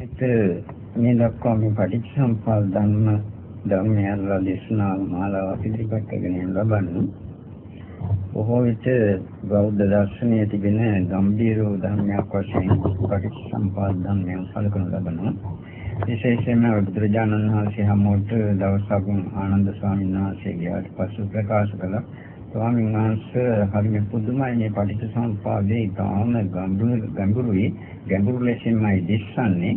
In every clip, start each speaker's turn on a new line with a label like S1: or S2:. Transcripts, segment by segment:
S1: ඒත් මේ දක්වා මේ පටිච්චසමුප්පාද ධර්ම ධර්මයන්ලා දේශනා මාලාව ඉදිරිපත් කරගෙන යන ලබන්නේ. බොහෝ විට බෞද්ධ දර්ශනයේ තිබෙන ගම්භීර ධර්මයක් වශයෙන් පටිච්චසමුප්පාද ධර්මයන් සැලකනු ලබනවා. විශේෂයෙන්ම බුදුරජාණන් වහන්සේ හැමෝට දවසක් ආනන්ද ස්වාමීන් වහන්සේ ගියාට පසු ප්‍රකාශ කළා. ස්වාමීන් වහන්සේ හරිය පුදුමයි මේ පටිච්චසමුප්පාදේ ඉතාම ගැඹුරුයි ගැඹුරු ලෙසින්මයි දිස්සන්නේ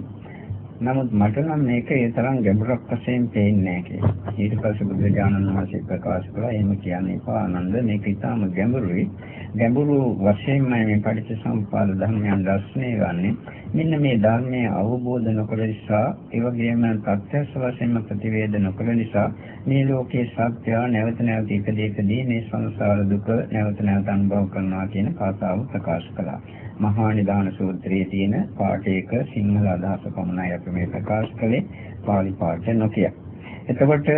S1: නමුත් මට නම් මේක ඒ තරම් ගැඹුරක් වශයෙන් පේන්නේ නැහැ කියලා. ඊට පස්සේ බුදුරජාණන් වහන්සේ ප්‍රකාශ කළා එහෙම කියන්නේ ආනන්ද මේක ඊටාම ගැඹුරුයි. ගැඹුරු වශයෙන්ම මේ පටිච්චසමුප්පාද ධර්මයන් දැස්නේ ගන්නෙ. මෙන්න මේ ධර්මයේ අවබෝධ නොකළ නිසා ඒ වගේම ප්‍රත්‍යක්ෂ වශයෙන්ම ප්‍රතිවේද නොකළ නිසා මේ ලෝකයේ සත්‍ය නැවත නැවත ඉදීකදී මේ සංසාර දුක නැවත නැවත අනුභව කරනවා කියන කාතාව ප්‍රකාශ කළා. මහා නිදාන සූත්‍රයේ තියෙන පාඨයක සිංහල අදහස පමණයි අපි මේ ප්‍රකාශ කළේ පාලි පාඨ නොකිය. එතකොට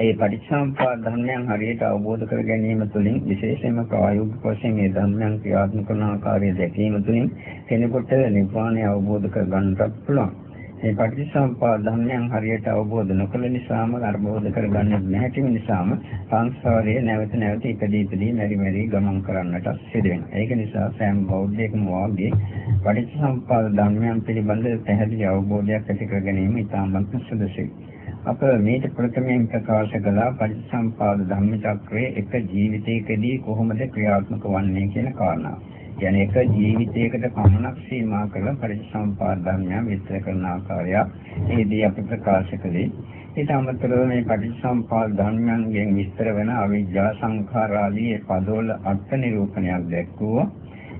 S1: ඒ පටිච්චසමුප්පාද ධර්මයන් හරියට අවබෝධ කර ගැනීම තුළින් විශේෂයෙන්ම ප්‍රායෝගික වශයෙන් මේ ධර්මයන් ක්‍රියාත්මක කරන ආකාරය දැකීම තුළින් කෙනෙකුට නිර්වාණය අවබෝධ කර ගන්නට පුළුවන්. මේ පටිච්චසමුප්පාද ධර්මයන් හරියට අවබෝධ නොකළ නිසාම අවබෝධ කරගන්නේ නැති නිසාම සංසාරයේ නැවත නැවත ඉපදී ඉපදී මෙරි මෙරි ගමන් කරන්නට සිදු වෙනවා. ඒක නිසා සෑම බෞද්ධයෙකුම වාගේ පටිච්චසමුප්පාද ධර්මයන් පිළිබඳ පැහැදිලි අවබෝධයක් ඇති කර ගැනීම ඉතාමත් සුදුසුයි. අප මේක ප්‍රථමයෙන් ප්‍රකාශ කළා පටිච්චසමුපාද ධම්මචක්‍රයේ එක ජීවිතයකදී කොහොමද ක්‍රියාත්මක වන්නේ කියන කාරණාව. කියන්නේ එක ජීවිතයකට පමණක් සීමා කරලා පරිසම්පාද ධර්මයන් විස්තර කරන ආකාරය එහිදී අපි ප්‍රකාශ කළේ. ඊට අමතරව මේ පටිච්චසමුපාද ධර්මයන්ගෙන් විස්තර වෙන අවිජ්ජා සංඛාර ආදී පදවල අර්ථ නිරූපණයක් දැක්වුවා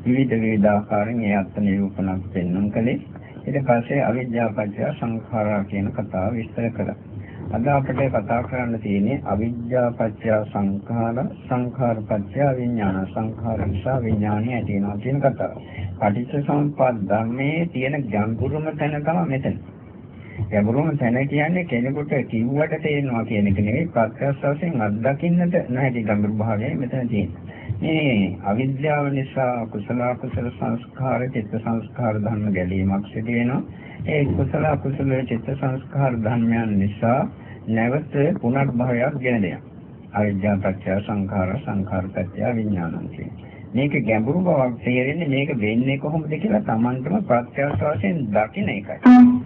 S1: විවිධ විවිධ ආකාරයෙන් ඒ අර්ථ නිරූපණක් පෙන්වන්න කලේ ඊට පස්සේ අවිජ්ජා පත්‍ය සංඛාරා කියන කතාව විස්තර කළා. අද අපිට කතා කරන්න තියෙන්නේ අවිද්‍යා පත්‍ය සංඛාර සංඛාර පත්‍ය විඥාන සංඛාර නිසා විඥානය ඇති වෙනවා කියන කතාව. පටිච්ච සමුප්පාද ධර්මයේ තියෙන ගැඹුරුම තැන තමයි මෙතන. ගැඹුරුම තැන කියන්නේ කෙනෙකුට කිව්වට තේරෙනවා කියන එක නෙවෙයි ප්‍රත්‍යක්ෂ වශයෙන් අත්දකින්නට නැති ගැඹුරු භාවයයි මෙතන තියෙන්නේ. මේ අවිද්‍යාව නිසා කුසල කුසල සංස්කාර චිත්ත සංස්කාර ධර්ම ගැලීමක් සිදු වෙනවා. ඒ කුසල කුසල චිත්ත සංස්කාර ධර්මයන් නිසා නැවත පුනර්භවයක් ගෙන දෙනවා. අවිද්‍යා පත්‍ය සංඛාර සංඛාර පත්‍ය විඥානං මේක ගැඹුරු බවක් තේරෙන්නේ මේක වෙන්නේ කොහොමද කියලා Tamanටම ප්‍රත්‍යක්ෂ වශයෙන් දකින්න එකයි.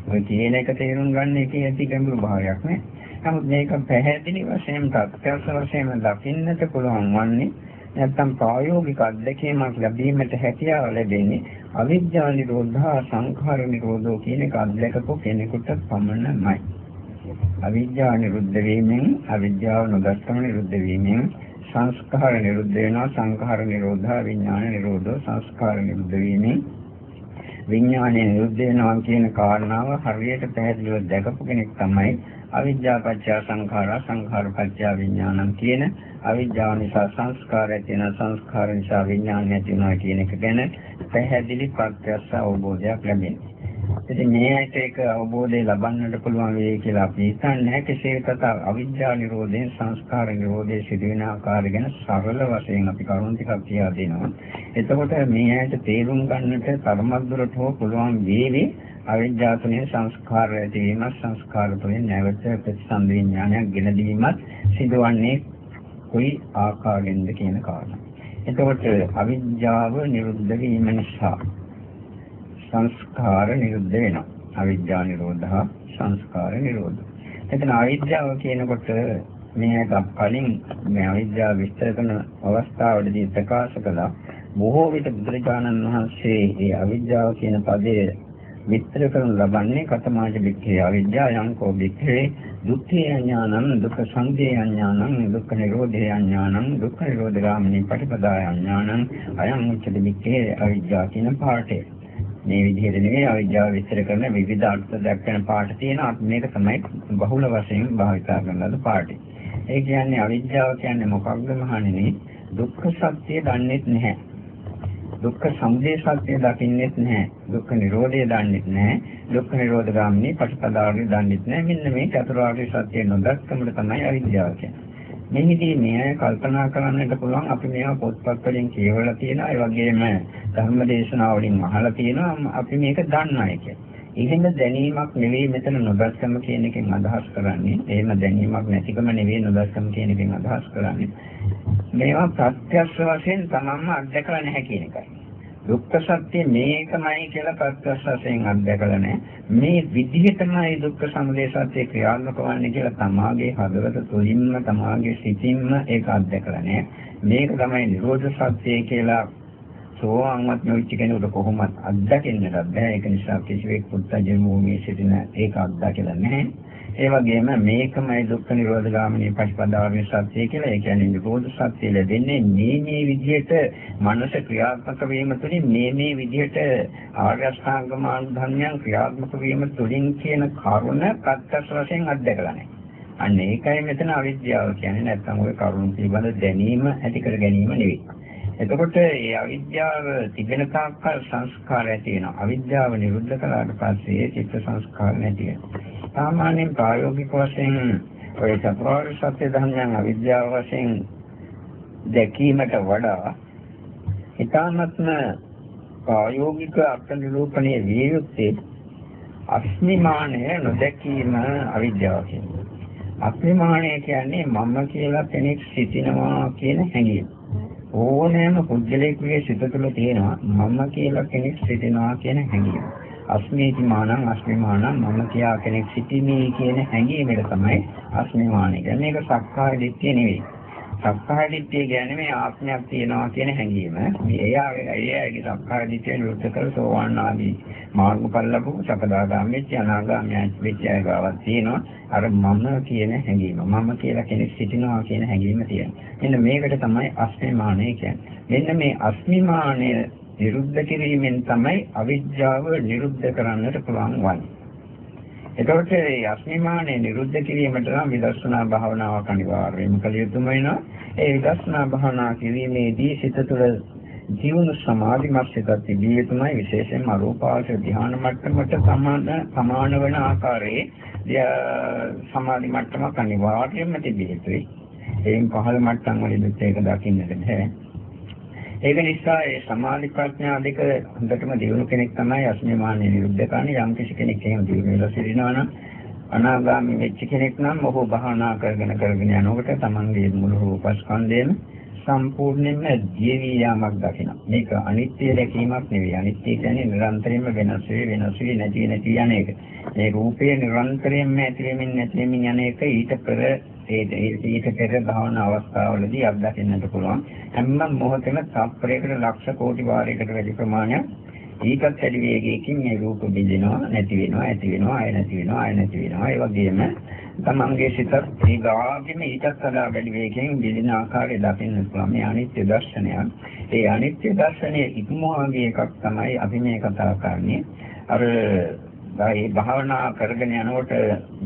S1: ඔය කියන එක තේරුම් ගන්න එකේ ඇති ගැඹුරු භාවයක් නේ. නමුත් මේක පැහැදිලි වශයෙන් ප්‍රත්‍යක්ෂ වශයෙන් දකින්නට පුළුවන් වන්නේ නැත්නම් ප්‍රායෝගික අත්දැකීමක් ලැබීමට හැකියාව ලැබෙන්නේ අවිද්‍යා නිරෝධා සංඛාර නිරෝධෝ කියන එක අත්දැකපු කෙනෙකුට පමණයි. අවිද්‍යාව නිරුද්ධ වීමෙන් අවිද්‍යාව නොදස්සම නිරුද්ධ වීමෙන් සංස්කාර නිරුද්ධ වෙනවා සංඛාර නිරෝධා විඥාන නිරෝධෝ සංස්කාර නිරුද්ධ වීමෙන්. විඥානය නිරුද්ධ වෙනවා කියන කාරණාව හරියට පැහැදිලිව දැකපු කෙනෙක් තමයි අවිද්‍යා පත්‍ය සංඛාරා සංඛාර පත්‍ය විඥානං කියන අවිද්‍යාව නිසා සංස්කාරය තියෙන සංස්කාර නිසා විඥානය තියෙනවා කියන එක ගැන පැහැදිලි ප්‍රත්‍යක්ෂ අවබෝධයක් ලැබෙනවා. ඉතින් මේ ඇයිට ඒක අවබෝධය ලබන්නට පුළුවන් වෙයි කියලා අපි හිතන්නේ කෙසේ වෙතත් අවිද්‍යා නිරෝධයෙන් සංස්කාර නිරෝධයේ සිදුවෙන ආකාරය ගැන සරල වශයෙන් අපි කරුණු ටිකක් කියා දෙනවා. එතකොට මේ ඇයිට තේරුම් ගන්නට තරමක් දුරට හෝ පුළුවන් වේවි අවිද්‍යාව තුළින් සංස්කාර ඇතිවීමත් සංස්කාර තුළින් නැවත ප්‍රතිසන්ද විඥානයක් ගෙන දීමත් සිදුවන්නේ කොයි ආකාරයෙන්ද කියන කාරණා. එතකොට අවිද්‍යාව නිරුද්ධ වීම නිසා සංස්කාර නිරුද්ධ වෙනවා. අවිද්‍යා නිරෝධා සංස්කාර නිරෝධ. එතන අවිද්‍යාව කියනකොට මේක කලින් මේ අවිද්‍යාව විස්තර කරන අවස්ථාවේදී ප්‍රකාශ කළා බොහෝ විට බුදුරජාණන් වහන්සේ මේ අවිද්‍යාව කියන පදයේ විස්තර කරන ලබන්නේ කතමාජ වික්ඛේ අවිද්‍යාවං කෝ වික්ඛේ දුක්ඛේ අඥානං දුක්ඛ සංදේ අඥානං දුක්ඛ නිරෝධේ අඥානං දුක්ඛ නිරෝධ ගාමිනී පටිපදාය අඥානං අයං උච්චති වික්ඛේ අවිද්‍යාව කියන පාඩේ මේ විදිහට නෙවෙයි අවිද්‍යාව විස්තර කරන විවිධ අර්ථ දක්වන පාඩ තියෙනවා. මේක තමයි බහුල වශයෙන් භාවිතා කරන ලද පාඩේ. ඒ කියන්නේ අවිද්‍යාව කියන්නේ මොකක්ද මහණෙනි? දුක්ඛ සත්‍ය දන්නේ නැහැ. දුක්ඛ සමුදය සත්‍ය දකින්නෙත් නැහැ. දුක්ඛ නිරෝධය දන්නෙත් නැහැ. දුක්ඛ නිරෝධ ගාමිනී පටිපදාවලිය දන්නෙත් නැහැ. මෙන්න මේ චතුරාර්ය සත්‍ය නොදක්කමද තමයි අවිද්‍යාව කියන්නේ. මෙහිදී මේ කල්පනා කරන්නට පුළුවන් අපි මේවා පොත්පත් වලින් කියවලා තියෙනවා ඒ වගේම ධර්ම දේශනා වලින් අහලා තියෙනවා අපි මේක දන්නයි කියන්නේ. එහෙම දැනීමක් නෙවෙයි මෙතන නොදස්සම කියන එකෙන් අදහස් කරන්නේ. එහෙම දැනීමක් නැතිකම නෙවෙයි නොදස්සම කියන එකෙන් අදහස් කරන්නේ. මේවා ප්‍රත්‍යක්ෂ වශයෙන් තමන්ම අත්දැකලා නැහැ කියන එකයි. දුක්ඛ සත්‍ය මේකමයි කියලා ප්‍රත්‍යක්ෂ වශයෙන් අත්දැකලා නැහැ. මේ විදිහටමයි දුක්ඛ සමුදය සත්‍ය ක්‍රියාත්මක වන්නේ කියලා තමාගේ හදවත තුළින්ම තමාගේ සිතින්ම ඒක අත්දැකලා නැහැ. මේක තමයි නිරෝධ සත්‍ය කියලා සෝවාන්වත් නොවිච්ච කෙනෙකුට කොහොමත් අත්දකින්නට බෑ. ඒක නිසා කිසිවෙක් පුත්තජන භූමියේ සිටින ඒක අත්දකලා නැහැ. ඒ වගේම මේකමයි දුක්ඛ නිරෝධ ගාමිනී පටිපදාවේ සත්‍ය කියලා. ඒ කියන්නේ නිරෝධ සත්‍ය ලැබෙන්නේ මේ මේ විදිහට මනස ක්‍රියාත්මක වීම තුළින් මේ මේ විදිහට ආර්ය අෂ්ටාංග මාර්ගයන් ක්‍රියාත්මක වීම තුළින් කියන කරුණ ප්‍රත්‍යක්ෂ වශයෙන් අත්දකලා නැහැ. අන්න ඒකයි මෙතන අවිද්‍යාව කියන්නේ නැත්නම් ওই කරුණ පිළිබඳ දැනීම ඇති කර ගැනීම නෙවෙයි. එතකොට මේ අවිද්‍යාව තිබෙන තාක්කල් සංස්කාර ඇති වෙනවා. අවිද්‍යාව නිරුද්ධ කළාට පස්සේ චිත්ත සංස්කාර නැති වෙනවා. සාමාන්‍යයෙන් ප්‍රායෝගික වශයෙන් ඔය චතුරාර්ය සත්‍ය ධර්මයන් අවිද්‍යාව වශයෙන් දැකීමට වඩා ඊ타ත්ම ප්‍රායෝගික අර්ථ නිරූපණයේ විය යුත්තේ අස්මිමානය නොදැකීම අවිද්‍යාව කියන්නේ. අස්මිමානය කියන්නේ මම කියලා කෙනෙක් සිටිනවා කියන හැඟීම. ඕනෑම පුද්ගලයෙකුගේ සිත තුළ තියෙනවා මම කියලා කෙනෙක් සිටිනවා කියන හැඟීම. අස්මීති මානං අස්මිමානං මම කියා කෙනෙක් සිටිනේ කියන හැඟීමෙන් තමයි අස්මිමානය. මේක සක්කාය දිට්ඨිය නෙවෙයි. සක්කාය දිට්ඨිය කියන්නේ මේ ආත්මයක් තියෙනවා කියන හැඟීම. මේ එයාගේ එයාගේ සක්කාය දිට්ඨිය නිරුද්ධ කර සෝවාන් ආදී මාර්ගඵල ලැබුව සකදාගාමී වෙච්ච අනාගාමී වෙච්ච අය ගාවක් තියෙනවා. අර මම කියන හැඟීම. මම කියලා කෙනෙක් සිටිනවා කියන හැඟීම තියෙනවා. මෙන්න මේකට තමයි අස්මිමානය කියන්නේ. මෙන්න මේ අස්මිමානය නිරුද්ධ කිරීමෙන් තමයි අවිද්‍යාව නිරුද්ධ කරන්නට පුළුවන් වන්නේ. එතකොට මේ අස්මිමානේ නිරුද්ධ කිරීමට නම් විදර්ශනා භාවනාවක් අනිවාර්යයෙන්ම කළ යුතුම වෙනවා. ඒ විදර්ශනා භාවනා කිරීමේදී සිත තුළ ජීවන සමාධිමත් සිතක් තිබිය යුතුමයි විශේෂයෙන්ම අරූපාවච ධ්‍යාන මට්ටමට සමාන සමාන වන ආකාරයේ සමාධි මට්ටමක් අනිවාර්යයෙන්ම තිබිය යුතුයි. එයින් පහළ මට්ටම් වලදී ඒක දකින්නට බෑ. ඒක නිසා ඒ සමාධි ප්‍රඥා දෙක හොඳටම දියුණු කෙනෙක් තමයි අස්මිමානිය නිරුද්ධ කරන්නේ යම් කිසි කෙනෙක් එහෙම දියුණු වෙලා සිටිනවා නම් අනාගාමී වෙච්ච කෙනෙක් නම් ඔහු භාවනා කරගෙන කරගෙන යනකොට තමන්ගේ මුළු රූපස්කන්ධයම සම්පූර්ණයෙන්ම ජීවි යාමක් දකිනවා. මේක අනිත්‍ය දැකීමක් නෙවෙයි. අනිත්‍ය කියන්නේ නිරන්තරයෙන්ම වෙනස් වෙ වෙනස් වෙ නැති නැති යන එක. මේ රූපය නිරන්තරයෙන්ම ඇති වෙමින් නැති වෙමින් යන එක ඊට පෙර ඒ ඊට පෙර භාවනා අවස්ථාවලදී අත්දකින්නට පුළුවන්. හැම මොහොතෙම තප්පරයකට ලක්ෂ කෝටි වාරයකට වැඩි ප්‍රමාණයක් ඊටත් වැඩි වේගයකින් මේ රූප බිඳිනවා නැති වෙනවා ඇති වෙනවා ආය නැති වෙනවා ආය නැති වෙනවා. ඒ වගේම තමන්ගේ සිතත් ඒ ගාගෙම ඊටත් වඩා වැඩි වේගයෙන් බිඳින ආකාරය දකින්න පුළුවන්. මේ අනිත්‍ය දර්ශනයක් ඒ අනිත්‍ය දර්ශනයේ ඉක්මවාගේ එකක් තමයි අපි මේ කතා කරන්නේ. අර ඒ භාවනා කරගෙන යනකොට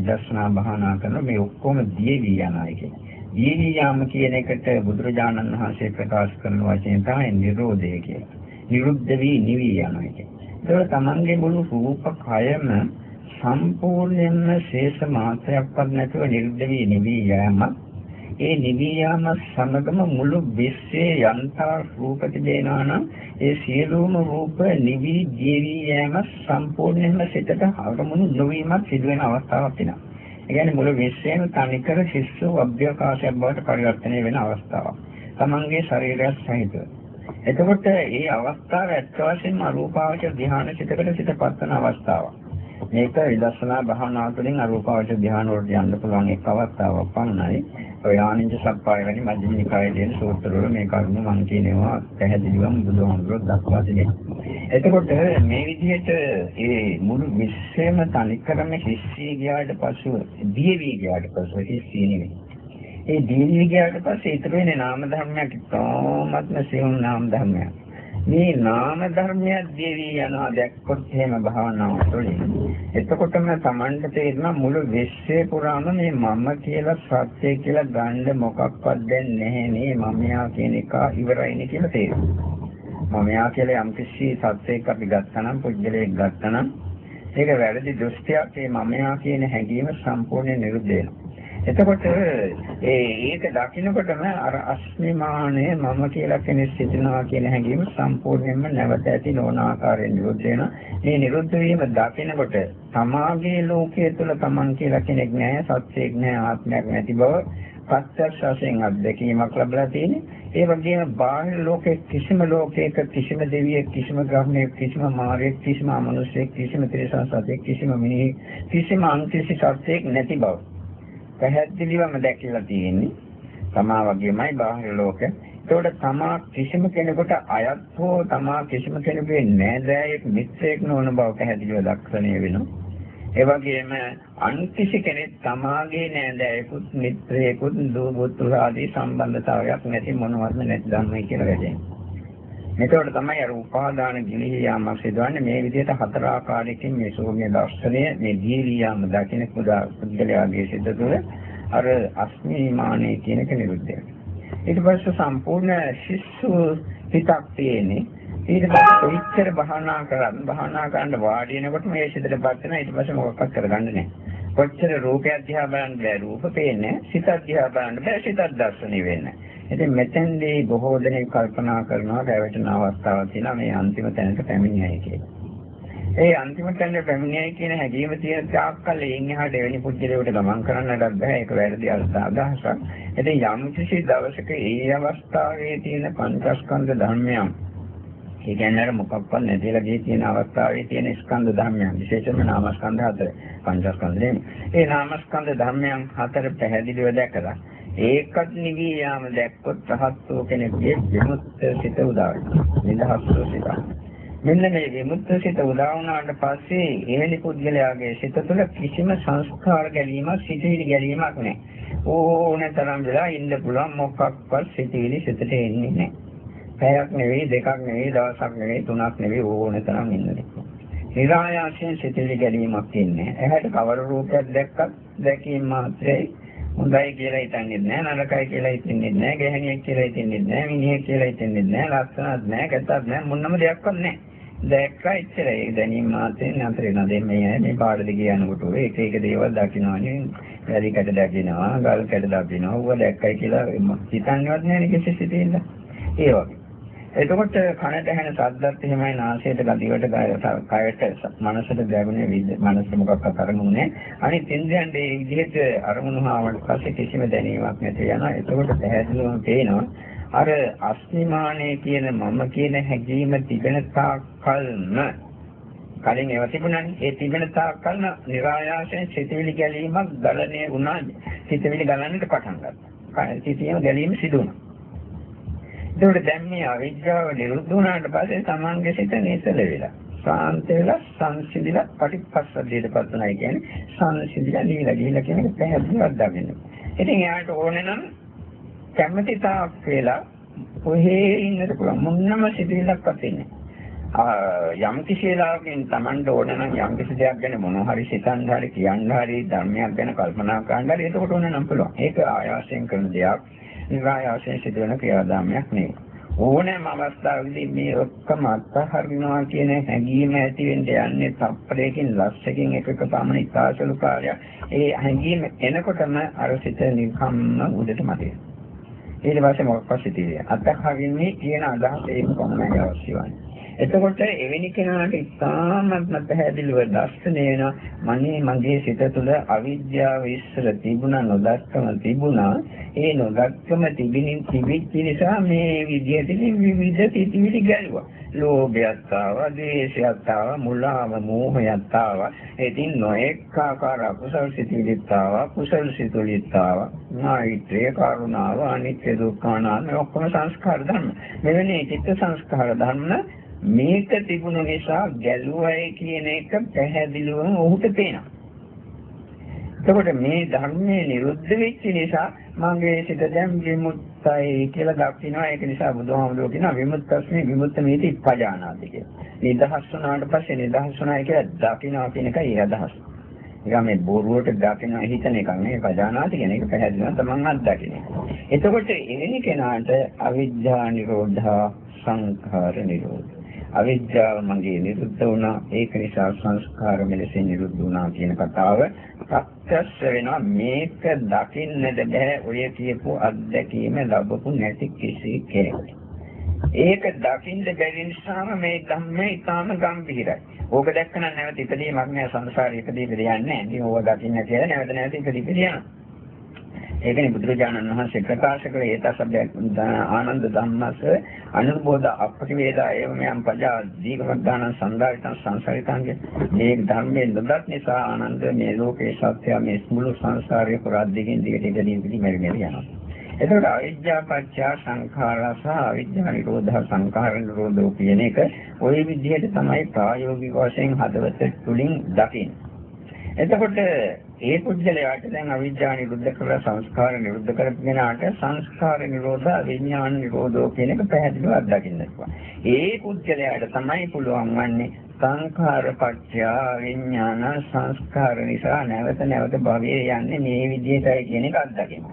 S1: දර්ශනා භාවනා කරන මේ ඔක්කොම දියවි යනයි කියන්නේ. දියවි යාම කියන එකට බුදුරජාණන් වහන්සේ ප්‍රකාශ කරන වචනේ තමයි නිරෝධය කියලා. නිරුද්ධ වී නිවි යනවා කියන්නේ. ඒක තමන්ගේ මුළු රූප කයම සම්පූර්ණයෙන්ම ශේෂ මාත්‍රයක්වත් නැතුව නිරුද්ධ වී නිවි යෑමක් ඒ නිවියාම සමගම මුළු විශ්වයේ යන්තා රූප තිබෙනවා නම් ඒ සියලුම රූප නිවි ජීවි යෑම සම්පූර්ණයෙන්ම සිතට අරමුණු නොවීමක් සිදුවෙන අවස්ථාවක් වෙනවා. ඒ කියන්නේ මුළු විශ්වයම තනිකර ශිෂ්‍ය අභ්‍යවකාශයක් බවට පරිවර්තනය වෙන අවස්ථාවක්. තමන්ගේ ශරීරයත් සහිතව. එතකොට මේ අවස්ථාව ඇත්ත වශයෙන්ම අරූපාවච ධ්‍යාන සිතකට සිතපත් වන අවස්ථාවක්. මේක විදර්ශනා භාවනාව තුළින් අරූපාවච ධ්‍යාන වලට යන්න පුළුවන් එක් අවස්ථාවක් පමණයි. ඔය ආනිච්ච සප්පාය වැනි මධ්‍යම නිකායේ තියෙන සූත්‍ර වල මේ කරුණ මම කියනවා පැහැදිලිවම බුදුහාමුදුරුවෝ දක්වා තිබෙනවා. එතකොට මේ විදිහට ඒ මුළු විශ්වයම තනිකරම හිස්සී ගියාට පසු දියවි ගියාට පසු හිස්සී නෙවෙයි. ඒ දියවි ගියාට පස්සේ ඉතුරු වෙන්නේ නාම ධර්මයක් තෝමත්ම සියුම් නාම ධර්මයක්. මේ නාම ධර්මයක් දෙවි යනවා දැක්කොත් එහෙම භාවනාව තුළින්. එතකොටම Tamanට තේරෙනවා මුළු විශ්වය පුරාම මේ මම කියලා සත්‍ය කියලා ගන්න මොකක්වත් දැන් නැහැ නේ. මමයා කියන එක ඉවරයිනේ කියලා තේරෙනවා. මමයා කියලා යම් කිසි සත්‍යයක් අපි ගත්තනම් පුජ්‍යලයක් ගත්තනම් ඒක වැරදි දෘෂ්ටියක්. ඒ මමයා කියන හැඟීම සම්පූර්ණයෙන් නිරුද්ධ වෙනවා. එතකොට ඒ ඒක දකින්නකොටම අර අස්මිමානය මම කියලා කෙනෙක් සිටිනවා කියන හැඟීම සම්පූර්ණයෙන්ම නැවත ඇති නොවන ආකාරයෙන් නිරුද්ධ වෙනවා. මේ නිරුද්ධ වීම දකින්නකොට තමාගේ ලෝකයේ තුල තමන් කියලා කෙනෙක් නැහැ, සත්‍යයක් නැහැ, ආත්මයක් නැති බව ප්‍රත්‍යක්ෂ වශයෙන් අත්දැකීමක් ලැබලා තියෙන්නේ. ඒ වගේම බාහිර ලෝකයේ කිසිම ලෝකයක කිසිම දෙවියෙක් කිසිම ග්‍රහණයක් කිසිම මාරයෙක් කිසිම අමනුෂ්‍යයෙක් කිසිම තිරිසන් සතෙක් කිසිම මිනිහෙක් කිසිම අන්තිසි සත්‍යයක් නැති බව. පැහැදිලිවම දැකලා තියෙන්නේ. තමා වගේමයි බාහිර ලෝකෙ. ඒකට තමා කිසිම කෙනෙකුට අයත් හෝ තමා කිසිම කෙනෙකුගේ නෑදෑයෙක් මිත්‍රයෙක් නොවන බව පැහැදිලිව දක්ෂණය වෙනවා. ඒ වගේම අන්තිසි කෙනෙක් තමාගේ නෑදෑයෙකුත් මිත්‍රයෙකුත් දූ පුත්‍ර ආදී සම්බන්ධතාවයක් නැති මොනවත්ම නැති ධර්මයි කියලා වැටෙනවා. මෙතකොට තමයි අර උපාදාන ගිලිහි යාමක් සිදුවන්නේ මේ විදිහට හතර ආකාරයකින් මේ ශූන්‍ය දර්ශනය මේ ගිලිහි යාම දකින්න කුඩා පුද්ගලයාගේ සිද්ද තුළ අර අස්මිමානයේ කියන එක නිරුද්ධ වෙනවා. ඊට පස්සේ සම්පූර්ණ ශිස්සු හිතක් තියෙන්නේ ඊට පස්සේ කොච්චර භාවනා කරත් භාවනා කරන්න වාඩි වෙනකොට මේ සිතටපත් වෙන ඊට පස්සේ මොකක්වත් කරගන්න නැහැ. කොච්චර රූපයක් දිහා බලන්න බෑ රූප පේන්නේ සිතක් දිහා බලන්න බෑ සිතක් දර්ශනය වෙන්නේ. ඉතින් මෙතෙන්දී බොහෝ දෙනෙක් කල්පනා කරනවා රැවටෙන අවස්ථාවක් තියෙනවා මේ අන්තිම තැනට පැමිණියයි කියලා. ඒ අන්තිම තැනට පැමිණියයි කියන හැඟීම තියෙන තාක්කල් එයින් එහාට එවැනි පුද්ගලයෙකුට ගමන් කරන්නට බෑ ඒක වැරදි අදහසක්. ඉතින් යම් කිසි දවසක ඒ අවස්ථාවේ තියෙන පංචස්කන්ධ ධර්මයන් ඒ කියන්නේ අර මොකක්වත් නැතිලා ගියේ තියෙන අවස්ථාවේ තියෙන ස්කන්ධ ධර්මයන් විශේෂයෙන්ම නාමස්කන්ධ හතර පංචස්කන්ධ නෙමෙයි. ඒ නාමස්කන්ධ ධර්මයන් හතර පැහැදිලිව දැකලා ඒකත් නිවි යාම දැක්කොත් රහත් වූ කෙනෙකුගේ විමුක්ත සිත උදා වෙනවා. නිදහස් වූ සිත. මෙන්න මේ විමුක්ත සිත උදා වුණාට පස්සේ එවැනි පුද්ගලයාගේ සිත තුළ කිසිම සංස්කාර ගැලීමක් සිතිවිලි ගැලීමක් නැහැ. ඕන තරම් වෙලා ඉන්න පුළුවන් මොකක්වත් සිතිවිලි සිතට එන්නේ නැහැ. පැයක් නෙවෙයි දෙකක් නෙවෙයි දවසක් නෙවෙයි තුනක් නෙවෙයි ඕන තරම් ඉන්න නිරායාසයෙන් සිතිවිලි ගැලීමක් ඉන්නේ. ඇහැට කවර රූපයක් දැක්කත් දැකීම මාත්‍රයි හොඳයි කියලා හිතන්නේ නැහැ නරකයි කියලා හිතන්නේ නැහැ ගැහණියක් කියලා හිතන්නේ නැහැ මිනිහෙක් කියලා හිතන්නේ නැහැ ලස්සනක් නැහැ කැතක් නැහැ මොනම දෙයක්වත් නැහැ දැක්කා ඉච්චරයි. ඒ දැනීම මාත්‍රෙන් අතර වෙනවා දැන් මේ අය මේ පාඩද කියනකොට එක එක දේවල් දකින්නවානේ වැඩි කඩ දකින්නවා ගල් කඩ දකින්නවා ඌව දැක්කයි කියලා හිතන්නේවත් නැහැ නේ කිසි සිතෙන්න ඒ වගේ. එතකොට කනට ඇහෙන ශබ්දත් එහෙමයි නාසයට ගදිවට කයට මනසට දැනෙන විදිහ මනස මොකක්වත් අරමුණේ අනිත් ඉන්ද්‍රයන් මේ විදිහට අරමුණු හාවට පස්සේ කිසිම දැනීමක් නැති යනවා එතකොට පැහැදිලිවම පේනවා අර අස්මිමානයේ කියන මම කියන හැඟීම තිබෙන තාක්කල්ම කලින් ඒවා තිබුණානේ. ඒ තිබෙන තාක්කල්ම નિરાයාසයෙන් සිතවිලි ගැලීමක් ගලණය වුණා සිතවිලි ගලන්නට පටන් ගත්තා. සිතීම ගැලීම සිදු වුණා. ඒකට දැන් මේ අවිද්‍යාව නිරුද්ධ වුණාට පස්සේ තමන්ගේ සිත නිසල වෙලා සාන්ත වෙලා සංසිඳිලා පටිපස්සද්ධියටපත් වෙනවා කියන්නේ සංසිඳිලා නිවිලා ගිහිලා කියන එක පැහැදිලිවක් දකින්න. ඉතින් එයාට ඕනේ නම් කැමැති තාක් වෙලා කොහේ ඉන්නද පුළුවන් මොන්නම සිතිවිල්ලක්වත් ඉන්නේ. යම් කිසි වෙලාවකින් Tamanට ඕන නම් යම් කිසි දෙයක් ගැන මොන හරි සිතන්න හරි කියන්න හරි ධර්මයක් ගැන කල්පනා කරන්න හරි එතකොට ඕන නම් පුළුවන්. ඒක ආයාසයෙන් කරන දෙයක්. නිරායාසයෙන් සිදුවන ක්‍රියාදාමයක් නෙවෙයි. ඕනෑම අවස්ථාවකදී මේ ඔක්කොම අත්හරිනවා කියන හැඟීම ඇති වෙන්න යන්නේ තප්පරයකින් ලස්සකින් එකක පමණ ඉතාසලු කාර්යයක්. ඒ හැඟීම එනකොටම අර සිත නිකම්ම උඩට මතේ. ඊට පස්සේ මොකක්වත් සිටියේ. අත්හරින්නේ කියන අදහස ඒක කොහොමද අවශ්‍ය වන්නේ. එතකොට එවැනි කෙනාට ඉතාමත්ම පැහැදිලිව දැක්සනේ වෙන මනේ මගේ සිත තුළ අවිද්‍යාව ඉස්සර තිබුණා නොදක්කම තිබුණා. ඒ නොදක්කම තිබෙනින් තිබිච්ච නිසා මේ විදිහට විවිධ සිතිවිලි ගැලුවා. ලෝභයත් ආවා ද්වේෂයත් ආවා මුලාව මෝහයත් ආවා. ඉතින් නොඑක ආකාර අකුසල් සිතිවිලිත් ආවා කුසල් සිතිවිලිත් ආවා. මෛත්‍රිය කරුණාව අනිත්‍ය දුක්ඛ අනාත්ම ඔක්කොම සංස්කාර ධර්ම. මෙවැනි චිත්ත සංස්කාර ධර්ම මේක තිබුණු නිසා ගැලුවයි කියන එක පැහැදිලිවම ඔහුට පේනවා. එතකොට මේ ධර්මයේ නිරුද්ධ වෙච්ච නිසා මගේ සිත දැන් විමුක්තයි කියලා දක්ිනවා. ඒක නිසා බුදුහාමුදුරුවෝ කියනවා විමුක්තස්මේ විමුක්ත මේටි පජානාති කියලා. නිදහස් වුණාට පස්සේ නිදහස් වුණායි කියලා දකින්නවා කියන එකයි ඒ අදහස. ඒක මේ බොරුවට දකින්න හිතන එකක් නෙවෙයි පජානාති කියන එක පැහැදිලිව තමන් අත්දකින්නේ. එතකොට එවැනි කෙනාට අවිද්‍යා නිරෝධා සංඛාර නිරෝධ අවිද්‍යාව මගේ නිරුද්ධ වුණා. ඒක නිසා සංස්කාර මෙලෙසින් නිරුද්ධ වුණා කියන කතාව ප්‍රත්‍යක්ෂ වෙනවා. මේක දකින්නද බෑ ඔය කියපු අත්දැකීම ලැබපු නැති කිසි කෙනෙකුට. ඒක දකින්න බැරි නිසාම මේ ධම්මේ ඊටාම ගැඹිරයි. ඕක දැක්කම නැවත ඉපදීමක් නෑ සංසාරේ ඉපදී ඉපදී යන්නේ. ඉතින් ඕක දකින්න කියලා නැවත නැවත ඉපදී ඉපදී යනවා. ඒකනේ බුදුරජාණන් වහන්සේ ප්‍රකාශ කළේ ඒතසබ්බ ආනන්ද ධම්මස අනුබෝධ අපටිවේදා එවමයන් පජා දීගමග්ගාන සංදාරිතං සංසාරිතං මේ ධර්මයේ නොදත් නිසා ආනන්ද මේ ලෝකේ සත්‍ය මේ මුළු සංසාරේ පුරා දිගින් දිගට ඉදිරියෙන් ඉදිරිය මෙරි මෙරි යනවා. එතකොට අවිද්‍යා පත්‍ය සංඛාරා සහ අවිද්‍යා නිරෝධ සංඛාර නිරෝධෝ කියන එක ওই විදිහට තමයි ප්‍රායෝගික වශයෙන් හදවත තුලින් දකින්නේ. එතකොට ඒ පුද්ගලයාට දැන් අවිද්‍යාව නිරුද්ධ කරලා සංස්කාර නිරුද්ධ කරගෙනාට සංස්කාර නිරෝධ විඥාන නිරෝධෝ කියන එක පැහැදිලිව අත්දකින්න පුළුවන්. ඒ පුද්ගලයාට තමයි පුළුවන් වන්නේ සංඛාර පත්‍ය විඥාන සංස්කාර නිසා නැවත නැවත භවයේ යන්නේ මේ විදිහටයි කියන එක අත්දකින්න.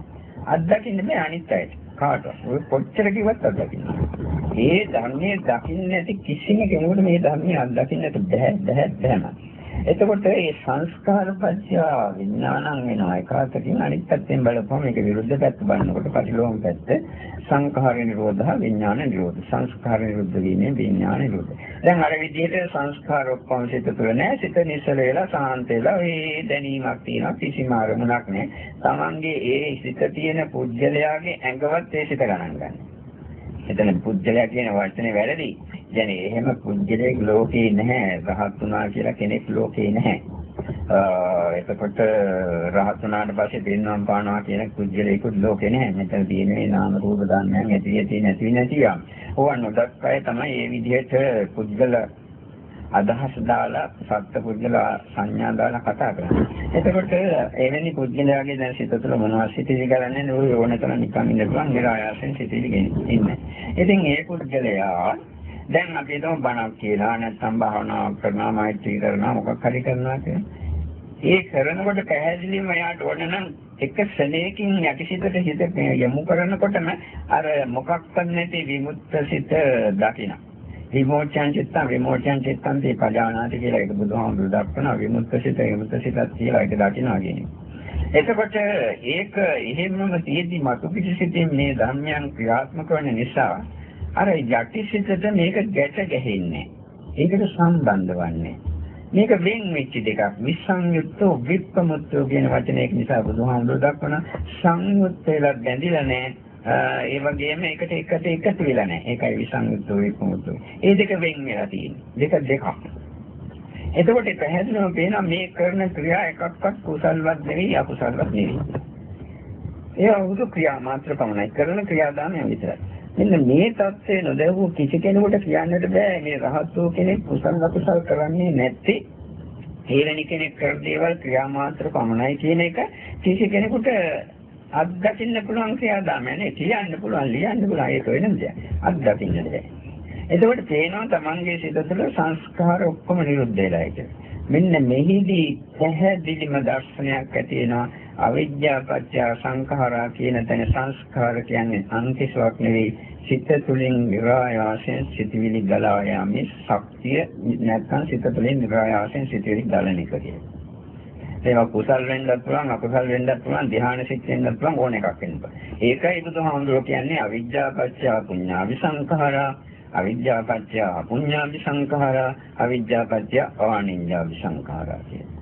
S1: අත්දකින්න බෑ අනිත් අයට. කාටවත්. ඔය කොච්චර කිව්වත් අත්දකින්න. ඒ ධර්මයේ දකින්න නැති කිසිම කෙනෙකුට මේ ධර්මයේ අත්දකින්නට බෑ බෑ බෑම. එතකොට මේ සංස්කාර පත්‍ය විඥානං වෙනවා. ඒකාතකින් අනිත් පැත්තෙන් බලපුවම මේක විරුද්ධ පැත්ත බලනකොට පරිලෝම පැත්ත සංඛාර නිරෝධහ විඥාන නිරෝධ. සංස්කාර නිරුද්ධ වීමේ විඥාන නිරෝධ. දැන් අර විදිහට සංස්කාර ඔක්කොම සිත තුළ නැහැ සිත නිසල වෙලා සාන්ත වෙලා ඒ දැනීමක් තියෙනවා. කිසිම අරමුණක් නැහැ තමන්ගේ ඒ සිත තියෙන පුජ්‍යලයාගේ ඇඟවත් ඒ සිත ගණන් ගන්න. එතන පුජ්‍යලයා කියන වචනේ වැරදි. කියන්නේ එහෙම පුජ්‍යලයක් ලෝකේ නැහැ. රහත් වුණා කියලා කෙනෙක් ලෝකේ නැහැ. එතකොට රහත් වුණාට පස්සේ පින්නම් පානවා කියන පුජ්‍යලයකුත් ලෝකේ නැහැ. මෙතන තියෙන්නේ නාම රූප ධර්මයන් ඇති ඇති නැති නැති යා. ඕවා නොදක්කය තමයි මේ විදිහට පුජ්‍යල අදහස් දාලා සත්‍ය පුද්ගල සංඥා දාලා කතා කරන්නේ. එතකොට එවැනි පුද්ගලයාගේ දැන් සිත තුළ මොනවද සිටිලි කරන්නේ නෝ ඕනතරම් නිකන් ඉන්න පුළුවන් නිරායාසයෙන් සිටිලි ඉන්නේ. ඉතින් ඒ පුද්ගලයා දැන් අපි හිතමු බණක් කියලා නැත්නම් භාවනාවක් කරනවා මෛත්‍රී කරනවා මොකක් හරි කරනවා කියලා. ඒ කරනකොට පැහැදිලිවම එයාට ඕන නම් එක ශරණයකින් යටිසිතට හිත යොමු කරනකොටම අර මොකක්වත් නැති විමුක්ත සිත දකිනවා. විමෝචන චිත්තං විමෝචන චිත්තං තේ පජානාති කියලා ඒක බුදුහාමුදුරු දක්වනවා විමුක්ත සිත විමුක්ත සිතක් කියලා ඒක දකිනවා කියන්නේ. එතකොට ඒක එහෙමම තියෙදි මතු පිටිසිතින් මේ ධර්මයන් ක්‍රියාත්මක වෙන නිසා අර යටිසිතට මේක ගැට ගැහෙන්නේ. ඒකට සම්බන්ධ වන්නේ. මේක වෙන් වෙච්ච දෙකක්. විසංයුක්තෝ විප්පමුත්තෝ කියන වචනයක නිසා බුදුහාමුදුරුවෝ දක්වන සංයුක්ත වෙලා බැඳිලා නැහැ. ඒ වගේම එකට එකට එකතු වෙලා නැහැ. ඒකයි විසංයුක්තෝ විප්පමුත්තෝ. ඒ දෙක වෙන් වෙලා තියෙන්නේ. දෙක දෙකක්. එතකොට පැහැදිලිවම පේනවා මේ කරන ක්‍රියා එකක්වත් කුසල්වත් නෙවෙයි අකුසල්වත් නෙවෙයි. ඒ අවුදු ක්‍රියා මාත්‍ර පමණයි කරන ක්‍රියාදාමය විතරයි. මෙන්න මේ தත්ත්වය නොදැවූ කිසි කෙනෙකුට කියන්නට බෑ. මේ රහත් වූ කෙනෙක් කුසල අකුසල කරන්නේ නැත්තේ හේවැනි කෙනෙක් කර දේවල් ක්‍රියාමාත්‍ර පමණයි කියන එක කිසි කෙනෙකුට අත්දකින්න පුළුවන් ක්‍රියාදාමය නේ කියන්න පුළුවන් ලියන්න පුළුවන් ඒක වෙනම දෙයක්. අත්දකින්න බෑ. එතකොට තේනවා Tamange සිත තුළ සංස්කාර ඔක්කොම නිරුද්ධ වෙලා කියලා මෙන්න මෙහිදී පැහැදිලිම දර්ශනයක් ඇති වෙනවා. අවිද්‍යා පත්‍ය සංඛාරා කියන තැන සංස්කාර කියන්නේ අන්තිසාවක් නෙවෙයි සිත තුළින් නිරායාසයෙන් සිතවිලි ගලා යාමේ ශක්තිය නැත්නම් සිත තුළින් නිරායාසයෙන් සිතවිලි ගලන එක කියන්නේ. ඒවා කුසල් වෙන්නත් පුළුවන් අකුසල් වෙන්නත් පුළුවන් ධ්‍යාන සිත් වෙන්නත් පුළුවන් ඕන එකක් වෙන්න පුළුවන්. ඒකයි බුදුහාමුදුරුවෝ කියන්නේ අවිද්‍යා පත්‍ය පුඤ්ඤාවි සංඛාරා අවිද්‍යා පත්‍ය පුඤ්ඤාවි සංඛාරා අවිද්‍යා පත්‍ය ආනිඤ්ඤාවි සංඛාරා කියන්නේ.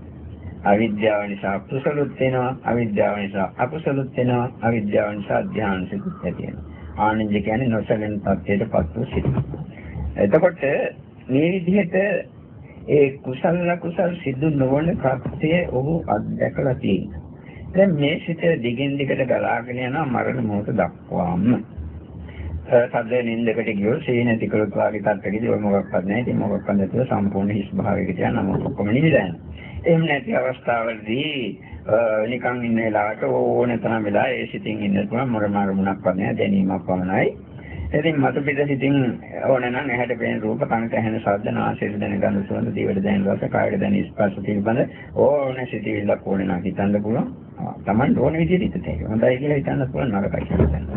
S1: අවිද්‍යාව නිසා කුසලුත් වෙනවා අවිද්‍යාව නිසා අකුසලුත් වෙනවා අවිද්‍යාව නිසා ධ්‍යාන සිත් ඇති වෙනවා. ආනන්ද කියන්නේ නොසලෙන තත්ත්වයටපත් වූ සිත්. එතකොට මේ විදිහට ඒ කුසල කුසල් සිදු නොවන කප්පය ඔහු අත්දැකලා තියෙනවා. දැන් මේ සිත දිගින් දිගට ගලාගෙන යනවා මරණ මොහොත දක්වාම. සද්ද නින්දකට ගියොත් සීන නැති කරොත් වාගේ තත්ත්වකදී ඔය මොකක්වත් නැහැ. ඉතින් මොකක්වත් නැතුව සම්පූර්ණ හිස් භාවයකට යනවා නමුත් ඔක්කොම නිවිලා යනවා. එහෙම නැති අවස්ථාවලදී නිකන් ඉන්න වෙලාවට ඕන තරම් වෙලා ඒ සිතින් ඉන්න පුළුවන් මොන මාරුණක් වගේ දැනීමක් පමණයි. ඉතින් මත පිට සිතින් ඕන නම් ඇහැට පෙනෙන රූප කනට ඇහෙන ශබ්ද නාසයට දැනෙන ගඳ සුවඳ දිවට දැනෙන රස කායට දැනෙන ස්පර්ශ පිළිබඳ ඕන සිතිවිල්ලක් ඕන නම් හිතන්න පුළුවන්. Taman ඕන විදිහට හිතට ඒක. හොඳයි කියලා හිතන්න පුළුවන් නරකයි කියලා හිතන්න.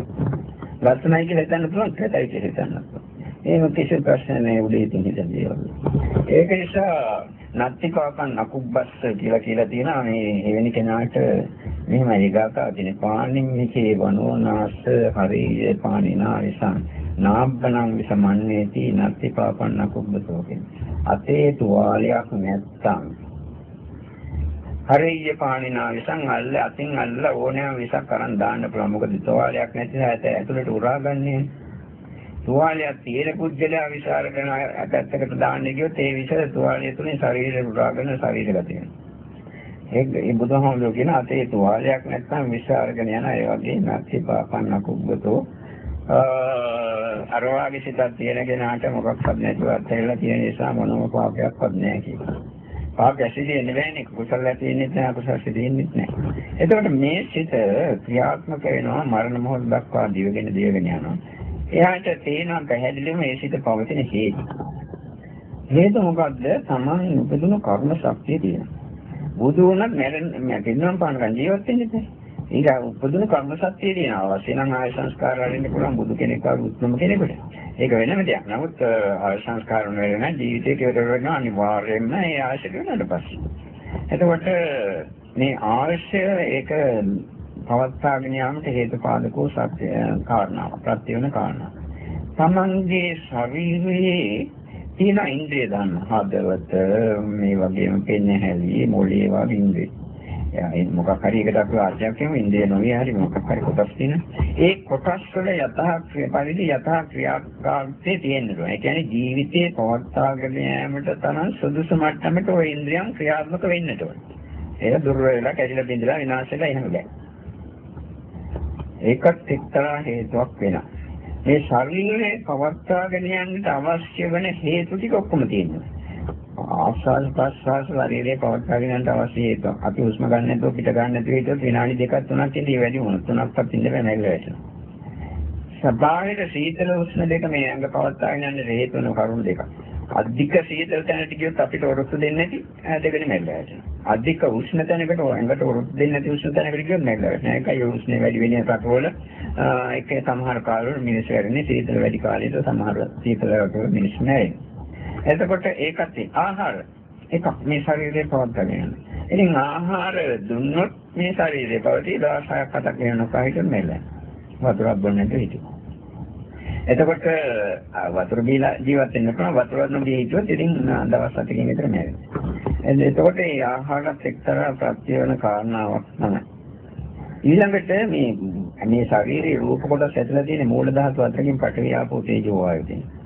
S1: ලස්සනයි කියලා හිතන්න පුළුවන් කැතයි කියලා හිතන්න පුළුවන්. එහෙම කිසි ප්‍රශ්න නැහැ උඩේ තියෙන දේවල්. ඒක නිසා නත්තිකාකන් අකුබ්බස්ස කියලා කියලා තියෙනවා මේ එවැනි කෙනාට මෙහෙමයි ගාථා තියෙන පාණින් මිකේ වනෝනාස හරිය පාණිනා විසං නාබ්බනං විසමන්නේති නත්තිකාකන් අකුබ්බසෝ කියන්නේ. අතේ තුවාලයක් නැත්තම් හරිය පාණිනා විසං අල්ල අතින් අල්ල ඕනෑම විසක් අරන් දාන්න පුළුවන්. මොකද තුවාලයක් නැති නිසා ඇතුළට උරාගන්නේ තුවාලයක් තියෙන පුද්ගලයා විසාර කරන පැත්තකට දාන්න ගියොත් ඒ විස තුවාලය තුලින් ශරීරය උරාගෙන ශරීරගත වෙනවා. ඒක ඒ බුදුහාමුදුරුවෝ කියන අතේ තුවාලයක් නැත්නම් විසාරගෙන යන ඒ වගේ නැති පාපන්න කුබ්බතෝ අර වාගේ සිතක් තියෙන කෙනාට මොකක්වත් නැතුව අත්හැරලා තියෙන නිසා මොනම පාපයක්වත් නැහැ කියනවා. පාපය සිදෙන්නේ නැහැනේ කුසල තියෙන්නේ නැහැ අකුසල සිදෙන්නේ නැහැ. එතකොට මේ සිත ක්‍රියාත්මක වෙනවා මරණ මොහොත දක්වා දිවගෙන දිවගෙන යනවා. එයාට තේනවා පැහැදිලිවම ඒ සිත පවතින හේතු. හේතු මොකද්ද? Taman උපදින කර්ම ශක්තිය තියෙනවා. බුදු වුණත් මැරෙන්න පින්නම් පානකන් ජීවත් වෙන්නේ නැහැ. ඒක උපදින කර්ම ශක්තිය තියෙනවා. අවශ්‍ය නම් ආය සංස්කාර වලින් පුළුවන් බුදු කෙනෙක් වගේ උත්තරම කෙනෙකුට. ඒක වෙනම දෙයක්. නමුත් ආය සංස්කාර වල වෙන ජීවිතේ කෙරෙන්න වෙන අනිවාර්යයෙන්ම ඒ ආශය වෙනාට පස්සේ. එතකොට මේ ආශය ඒක පවත්වාගෙන යාමට හේතුපාදකෝ සත්‍ය කාරණා ප්‍රත්‍ය වෙන කාරණා. තමන්ගේ ශරීරයේ තියෙන ඉන්ද්‍රිය ධර්ම හදවත මේ වගේම පෙන්නේ හැලී මොළේ වගේ ඉන්ද්‍රිය. ඒ මොකක් හරි එකට අපි ආශ්‍රයක් කියමු ඉන්ද්‍රිය නොවිය හරි මොකක් හරි කොටස් තියෙන. ඒ කොටස් වල යථා පරිදි යථා ක්‍රියාකාරීත්වය තියෙනවා. ඒ කියන්නේ ජීවිතේ පවත්වාගෙන යාමට තරම් සුදුසු මට්ටමට ওই ඉන්ද්‍රියන් ක්‍රියාත්මක වෙන්නට ඕනේ. ඒක දුර්වල වෙලා කැඩිලා බිඳලා විනාශ වෙලා එහෙම බෑ. ඒකත් එක්තරා හේතුවක් වෙනවා. මේ ශරීරය පවත්වාගෙන යන්නට අවශ්‍ය වෙන හේතු ටික ඔක්කොම තියෙනවා. ආස්වාද ප්‍රස්වාස ශරීරය පවත්වාගෙන යන්නට අවශ්‍ය හේතු. අපි හුස්ම ගන්න නැතුව පිට ගන්න නැතුව හිටියොත් විනාඩි දෙකක් තුනක් ඉඳී වැඩි වුණොත් තුනක්වත් ඉඳ බෑ නැගලා වැටෙනවා. ස්වභාවයට සීතල උෂ්ණ දෙක මේ අංග පවත්වාගෙන යන්න හේතු වෙන කරුණු දෙකක්. අධික සීතල තැනට ගියොත් අපිට ඔරොත්තු දෙන්නේ නැති දෙකනේ මැල්ල වැටෙනවා. අධික උෂ්ණ තැනකට ඇඟට ඔරොත්තු දෙන්නේ නැති උෂ්ණ තැනකට ගියොත් මැල්ල වැටෙනවා. ඒකයි උෂ්ණය වැඩි වෙන රටවල ඒක සමහර කාලවල මිනිස්සු වැඩිනේ සීතල වැඩි කාලෙට සමහර සීතල රටවල මිනිස්සු නැහැ. එතකොට ඒකත් ආහාර එකක් මේ ශරීරේ පවත්වාගෙන යන. ඉතින් ආහාර දුන්නොත් මේ ශරීරේ පවතී දවස් 6ක් 7ක් වෙනකන් හිටින් මැල්ල. වතුරක් බොන්න නැතුව හිටිනවා. එතකොට වතුර බීලා ජීවත් වෙන්න පුළුවන් වතුර නොබී හිටියොත් ඉතින් දවස් 7කින් විතර මැරෙනවා. එතකොට මේ ආහාරත් එක්තරා ප්‍රත්‍ය වෙන කාරණාවක් තමයි. ඊළඟට මේ මේ ශරීරයේ රූප කොටස් ඇතුළේ තියෙන මූල ධාතු අතරින් පඨවි ආපෝ තේජෝ වායු තියෙනවා.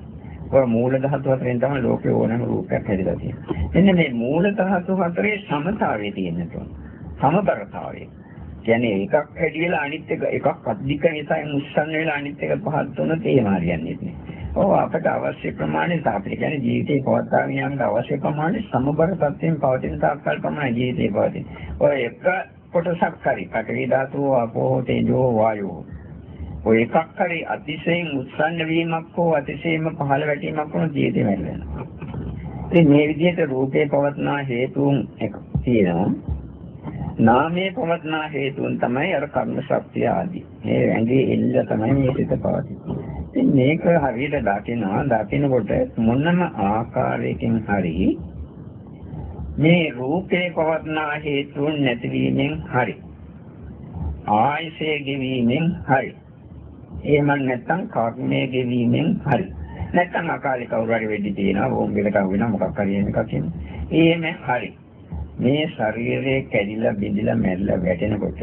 S1: ඔය මූල ධාතු අතරින් තමයි ලෝකේ ඕනම රූපයක් හැදිලා තියෙන්නේ. මෙන්න මේ මූල ධාතු හතරේ සමතාවය තියෙනවා. සමබරතාවය. කියන්නේ එකක් වැඩි වෙලා අනිත් එක එකක් අධික නිසා මුස්සන් වෙලා අනිත් එක පහත් වුණොත් එහෙම හරියන්නේ නැහැ. ඔව් අපට අවශ්‍ය ප්‍රමාණයට අපිට කියන්නේ ජීවිතේ පවත්වාගෙන යන්න අවශ්‍ය ප්‍රමාණය සමබර තත්ත්වයෙන් පවතින තාක්කල් පමණයි ජීවිතේ පවතින. ඔය එක කොටසක් හරි පඨවි ධාතුව අපෝ තේජෝ වායෝ. ඔය එකක් හරි අතිශයින් උත්සන්න වීමක් හෝ අතිශයින්ම පහළ වැටීමක් වුණොත් ජීවිතේ මැරෙනවා. ඉතින් මේ විදිහට රූපේ පවත්නා හේතුන් එක තියෙනවා. නාමයේ පවත්නා හේතුන් තමයි අර කර්ම ශක්තිය ආදී. මේ ඇඟේ එල්ල තමයි මේ සිත පවතින්නේ. ඉතින් මේක හරියට දකිනවා දකිනකොට මොනම ආකාරයකින් හරි මේ රූපේ පවත්නා හේතුන් නැතිවීමෙන් හරි ආයසේ ගෙවීමෙන් හරි එහෙම නැත්නම් කර්මයේ ගෙවීමෙන් හරි නැත්නම් අකාලේ කවුරු හරි වෙඩි තියනවා බෝම්බයකට අහු වෙනවා මොකක් හරි එකක් කියන්නේ එහෙම හරි මේ ශරීරයේ කැඩිලා බිඳිලා මැරිලා වැටෙනකොට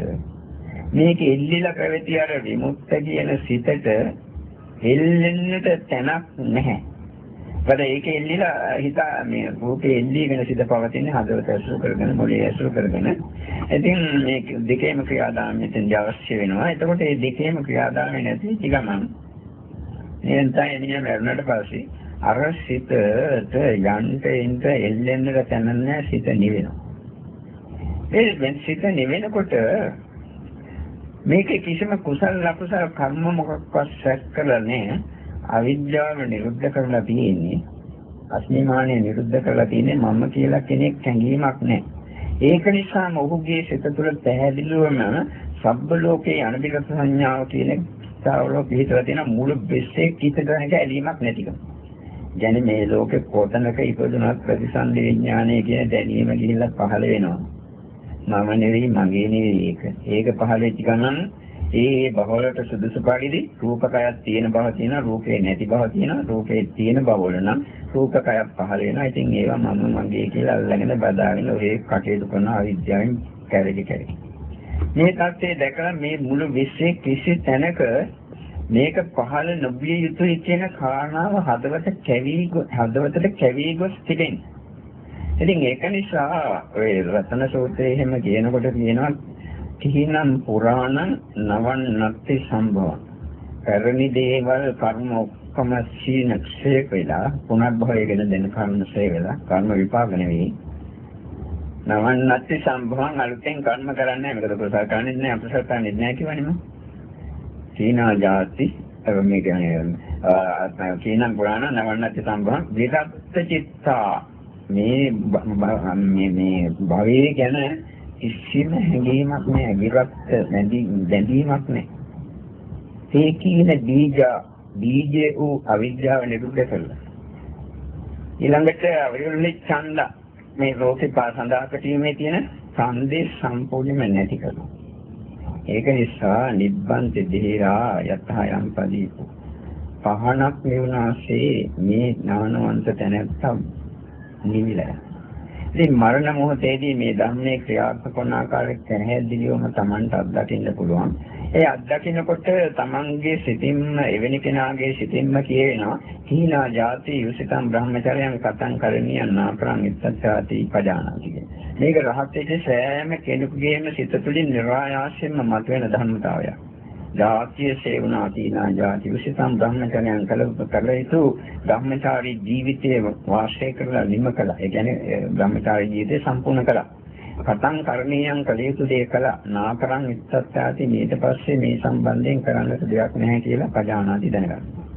S1: මේක එල්ලිලා පැවති අර විමුක්ත කියන සිතට එල්ලෙන්නට තැනක් නැහැ. බඩ ඒක එල්ලිලා හිත මේ රූපේ එල්ලීගෙන සිත පවතින හදවත ඇසුරු කරගෙන මොළේ ඇසුරු කරගෙන. ඉතින් මේ දෙකේම ක්‍රියාදාමයෙන් අවශ්‍ය වෙනවා. එතකොට මේ දෙකේම ක්‍රියාදාමය නැති ගමන් එතන එනිය මරණයට පස්සේ අර සිතට යන්ට එන්ට එල්ලෙන්නට තැන නැහැ සිත නිවෙනවා. ඒ සිත නිවෙනකොට මේකේ කිසිම කුසල ලකුසල කර්ම මොකක්වත් සැක කරලා නැහැ. අවිද්‍යාව නිරුද්ධ කරලා තියෙන්නේ. අස්මිමානය නිරුද්ධ කරලා තියෙන්නේ මම කියලා කෙනෙක් හැඟීමක් නැහැ. ඒක නිසාම ඔහුගේ සිත තුළ පැහැදිලිවම සබ්බ ලෝකේ අනිදිගත සංඥාව කියන ස්ථාවරෝ පිළිතලා තියෙන මුළු බෙස්සේ කිසිදු හැඟීමක් නැතිකම. කියන්නේ මේ ලෝකේ කොතනක ඉපදුනත් ප්‍රතිසන්දි විඥානය කියන දැනීම ගිහිල්ලා පහළ වෙනවා. මම නෙවෙයි මගේ නෙවෙයි ඒක. ඒක පහළ වෙච්ච ගමන් ඒ බහවලට සුදුසු පරිදි රූපකයක් තියෙන බව තියෙන රූපේ නැති බව තියෙන රූපේ තියෙන බවවල නම් රූපකයක් පහළ වෙනවා. ඉතින් ඒවා මම මගේ කියලා අල්ලගෙන බදාගෙන ඔය කටයුතු කරන අවිද්‍යාවෙන් කැරලි කැරලි. මේ தත්ත්වය දැකලා මේ මුළු විශ්වයේ කිසි තැනක මේක පහළ නොවිය යුතුයි කියන කාරණාව හදවත කැවි හදවතට කැවි ගොස් තිබෙනවා. ඉතින් ඒක නිසා ඔය රතන සූත්‍රයේ එහෙම කියනකොට කියනවා කිහිනම් පුරාණ නවන් නැති සම්භව. කරණි දේවල් කර්ම ඔක්කොම සීනක්ෂේ වෙලා පුනර්භවය ගැන දෙන කර්මසේ වෙලා කර්ම විපාක නෙවෙයි. නවන් නැති සම්භවන් අලුතෙන් කර්ම කරන්නේ නැහැ. මොකද කුසල කරන්නේ නැහැ අපසල කරන්නේ නැහැ කියවනේ මම. සීනා ජාති මේ කියන්නේ කීනම් පුරාණ නවන් නැති සම්භවන් විරත් චිත්තා මේ මේ මේ භවයේ ගැන කිසිම හැඟීමක් නැහැ විරත් බැඳීමක් නැහැ ඒ කියන බීජ බීජේ වූ අවිද්‍යාව නිරුද්ධ කළා ඊළඟට අවිරුල්ලි ඡන්ද මේ රෝසේ පාසඳා කටීමේ තියෙන ඡන්දේ සම්පූර්ණයෙන්ම නැති කරනවා. ඒක නිසා නිබ්බන්ති දෙහිරා යතහයන් පදීපු. පහනක් නිවනාසේ මේ ඥානවන්ත තැනැත්තා නිවිලා. ඉතින් මරණ මොහොතේදී මේ ධර්මයේ ක්‍රියාත්මක වන ආකාරය පැහැදිලිවම Tamanට අත්දකින්න පුළුවන්. ඒ අත්දකින්නකොට Tamanගේ සිතින්ම එවැනි කෙනාගේ සිතින්ම කියවෙනවා හීනා ජාති යුසිතම් බ්‍රහ්මචර්යයන් කතං කරණීය නාපරං ඉත්තචාති පජානාති මේක රහත් සෑම කෙනෙකුගේම සිත තුළින් නිර්වායාසයෙන්ම මතුවෙන ධර්මතාවයක්. ජාතිය සේවනා තීනා ජාති විශේෂම් බ්‍රහ්මචර්යයන් කළ කළ යුතු බ්‍රහ්මචාරී ජීවිතයේ වාසය කරලා නිම කළා. ඒ කියන්නේ බ්‍රහ්මචාරී ජීවිතය සම්පූර්ණ කළා. කතං කරණීයන් කළ යුතු දේ කළා. නාකරං ඉස්සත්තාති ඊට පස්සේ මේ සම්බන්ධයෙන් කරන්නට දෙයක් නැහැ කියලා පජානාති දැනගන්න.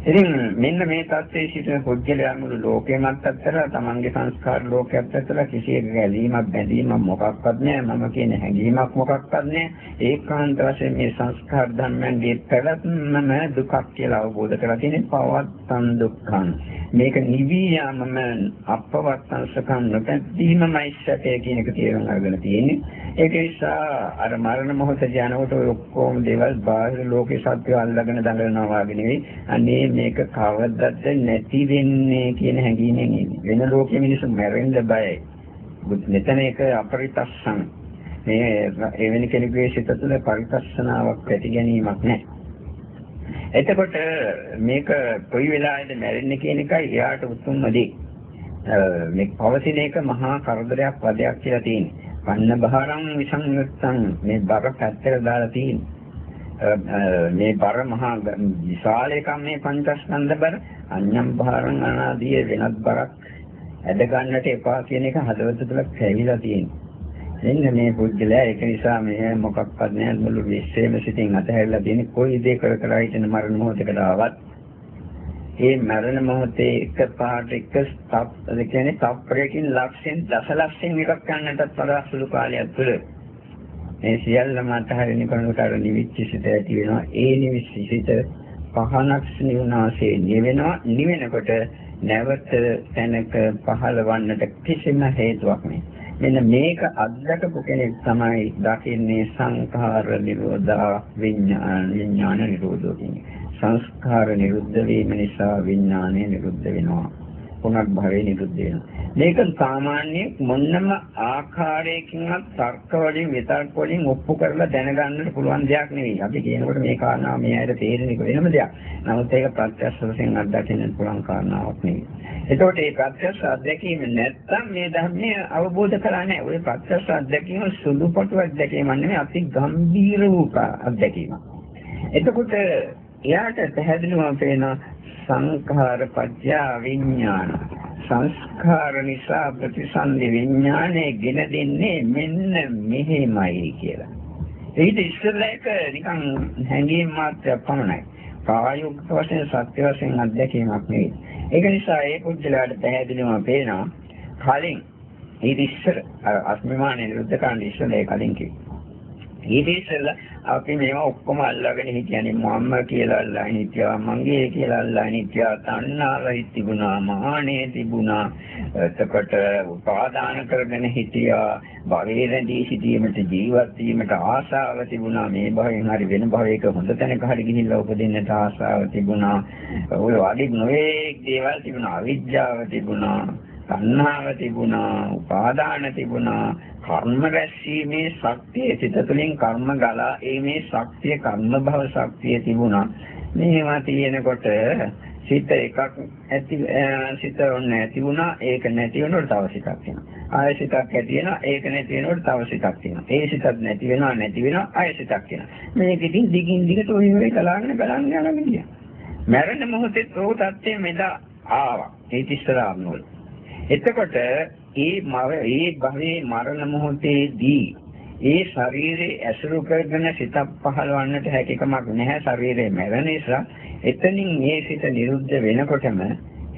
S1: ඉතින් මෙන්න මේ தත්ත්වයේ සිටින පුද්ගලයන් මුළු ලෝකෙමත් අත්තර තමන්ගේ සංස්කාර ලෝකයක් අත්තර කිසියක ගැලීමක් බැඳීමක් මොකක්වත් නැහැ. මම කියන හැඟීමක් මොකක්වත් නැහැ. ඒකාන්ත වශයෙන් මේ සංස්කාර ධර්මයන්ගේ පැවැත්මම දුකක් කියලා අවබෝධ කරලා තියෙන පවත්තන් දුක්ඛං. මේක නිවී යාමම අපවත්තන් සකම් නොපැද්දීමමයි සැපය කියන එක තේරුම් අරගෙන තියෙන්නේ. ඒක නිසා අර මරණ මොහොත යනකොට ඔය ඔක්කොම දේවල් බාහිර ලෝකේ සත්‍ය අල්ලගෙන දඟලනවා වගේ නෙවෙයි. අනේ මේක කවදද නැති වෙන්නේ කියන හැඟීමෙන් ඉන්නේ. වෙන ලෝකෙ මිනිස්සු මැරෙන්න බයයි. මෙතන ඒක අපරිතස්සන්. මේ එවැනි කෙනෙකුගේ සිත තුළ පරිතස්සනාවක් ඇති ගැනීමක් නැහැ. එතකොට මේක කොයි වෙලාවෙද මැරෙන්නේ කියන එකයි එයාට උතුම්ම දේ. මේ පවතින එක මහා කරදරයක් වදයක් කියලා තියෙනවා. පන්න බහරං විසංයුත්තං මේ බර පැත්තට දාලා තියෙනවා. මේ බර මහා විශාල එකක් මේ පංචස්කන්ධ බර අඤ්ඤම් භාරං අනාදී වෙනත් බරක් ඇද ගන්නට එපා කියන එක හදවත තුළ පැවිලා තියෙනවා. එන්න මේ පුද්ගලයා ඒක නිසා මේ මොකක්වත් නැහැ මුළු විශ්වයේම සිටින් අතහැරලා තියෙන කොයි දේ කර කර හිටින මරණ මොහොතකට ආවත් ඒ මරණ මොහොතේ එක පාට එක ස්තප් ඒ කියන්නේ තප්පරයකින් ලක්ෂෙන් දසලක්ෂෙන් එකක් ගන්නටත් වඩා සුළු කාලයක් තුළ මේ සියල්ලම අතහරින කෙනෙකුට අර නිවිච්ච සිත ඇති වෙනවා. ඒ නිවිච්ච සිත පහනක් නිවනාසේ නිවෙනවා. නිවෙනකොට නැවත තැනක පහළවන්නට කිසිම හේතුවක් නැහැ. මෙන්න මේක අත්දකපු කෙනෙක් තමයි දකින්නේ සංඛාර නිරෝධා විඥාන විඥාන නිරෝධෝ කියන්නේ. සංස්කාර නිරුද්ධ වීම නිසා විඥානය නිරුද්ධ වෙනවා. පුනර්භවය නිරුද්ධ වෙනවා. මේක සාමාන්‍ය මොන්නම ආකාරයකින්වත් තර්ක වලින් විතර්ක වලින් ඔප්පු කරලා දැනගන්නට පුළුවන් දෙයක් නෙවෙයි. අපි කියනකොට මේ කාරණාව මේ ඇයිද තේරෙන්නේ වෙනම දෙයක්. නමුත් ඒක ප්‍රත්‍යක්ෂ වශයෙන් අත්දකින්න පුළුවන් කාරණාවක් නෙවෙයි. එතකොට මේ ප්‍රත්‍යක්ෂ අත්දැකීම නැත්තම් මේ ධර්මය අවබෝධ කරලා නැහැ. ওই ප්‍රත්‍යක්ෂ අත්දැකීම සුළුපටු අත්දැකීමක් නෙවෙයි අති ගම්භීර වූ අත්දැකීමක්. එතකොට එයාට පැහැදිලිවම පේන සංඛාර පත්‍ය විඥාන සංස්කාර නිසා ප්‍රතිසන්දි විඥානය ගෙන දෙන්නේ මෙන්න මෙහෙමයි කියලා. ඊට ඉස්සෙල්ලා එක නිකන් හැඟීම් මාත්‍රයක් පමණයි. ප්‍රායෝගික වශයෙන් සත්‍ය වශයෙන් අත්දැකීමක් නෙවෙයි. ඒක නිසා ඒ පුද්ගලයාට පැහැදිලිවම පේනවා කලින් ඊට ඉස්සර අර අස්මිමානේ නිරුද්ධ කරන්න ඉස්සෙල්ලා ඒ කලින් කිව්වා. ඊට ඉස්සෙල්ලා අපි මේවා ඔක්කොම අල්ලගෙන හිටියනේ. මම්ම කියලා අල්ලගෙන හිටියා මගේ කියලා අල්ලගෙන හිටියා තණ්හාව තිබුණා මානෙ තිබුණා. එතකොට උපාදාන කරගෙන හිටියා. භවයේ රැඳී සිටීමට ජීවත් වීමට ආශාව තිබුණා. මේ භවයෙන් හරි වෙන භවයක හොඳ තැනක හරි ගිහිල්ලා උපදින්නට ආශාව තිබුණා. ඔය වගේ නොයේ දේවල් තිබුණා. අවිද්‍යාව තිබුණා. තණ්හාව තිබුණා උපාදාන තිබුණා කර්ම රැස්වීමේ ශක්තිය සිත තුළින් කර්ම ගලා ඒමේ ශක්තිය කර්ම භව ශක්තිය තිබුණා. මේවා තියෙනකොට සිත එකක් ඇති සිත ඔන්න ඇති වුණා. ඒක නැති වෙනකොට තව සිතක් එනවා. ආය සිතක් ඇති වෙනවා ඒක නැති වෙනකොට තව සිතක් එනවා. ඒ සිතක් නැති වෙනවා නැති වෙනවා ආය සිතක් එනවා. මේක ඉතින් දිගින් දිගට ඔය ඔය කලාගෙන බලන්න යනවා ගියා මරණ මොහොතේ ඕ තත්ත්වය මෙදා ආවා. ඒ තිස්සර ආවනෝල් එතකොට ඒ මව ඒ භවයේ මරණ මොහොතේදී ඒ ශරීරයේ ඇසුරු කරගෙන සිතක් පහළවන්නට හැකියාවක් නැහැ ශරීරයේ මැරෙන නිසා. එතනින් මේ සිත නිරුද්ධ වෙනකොටම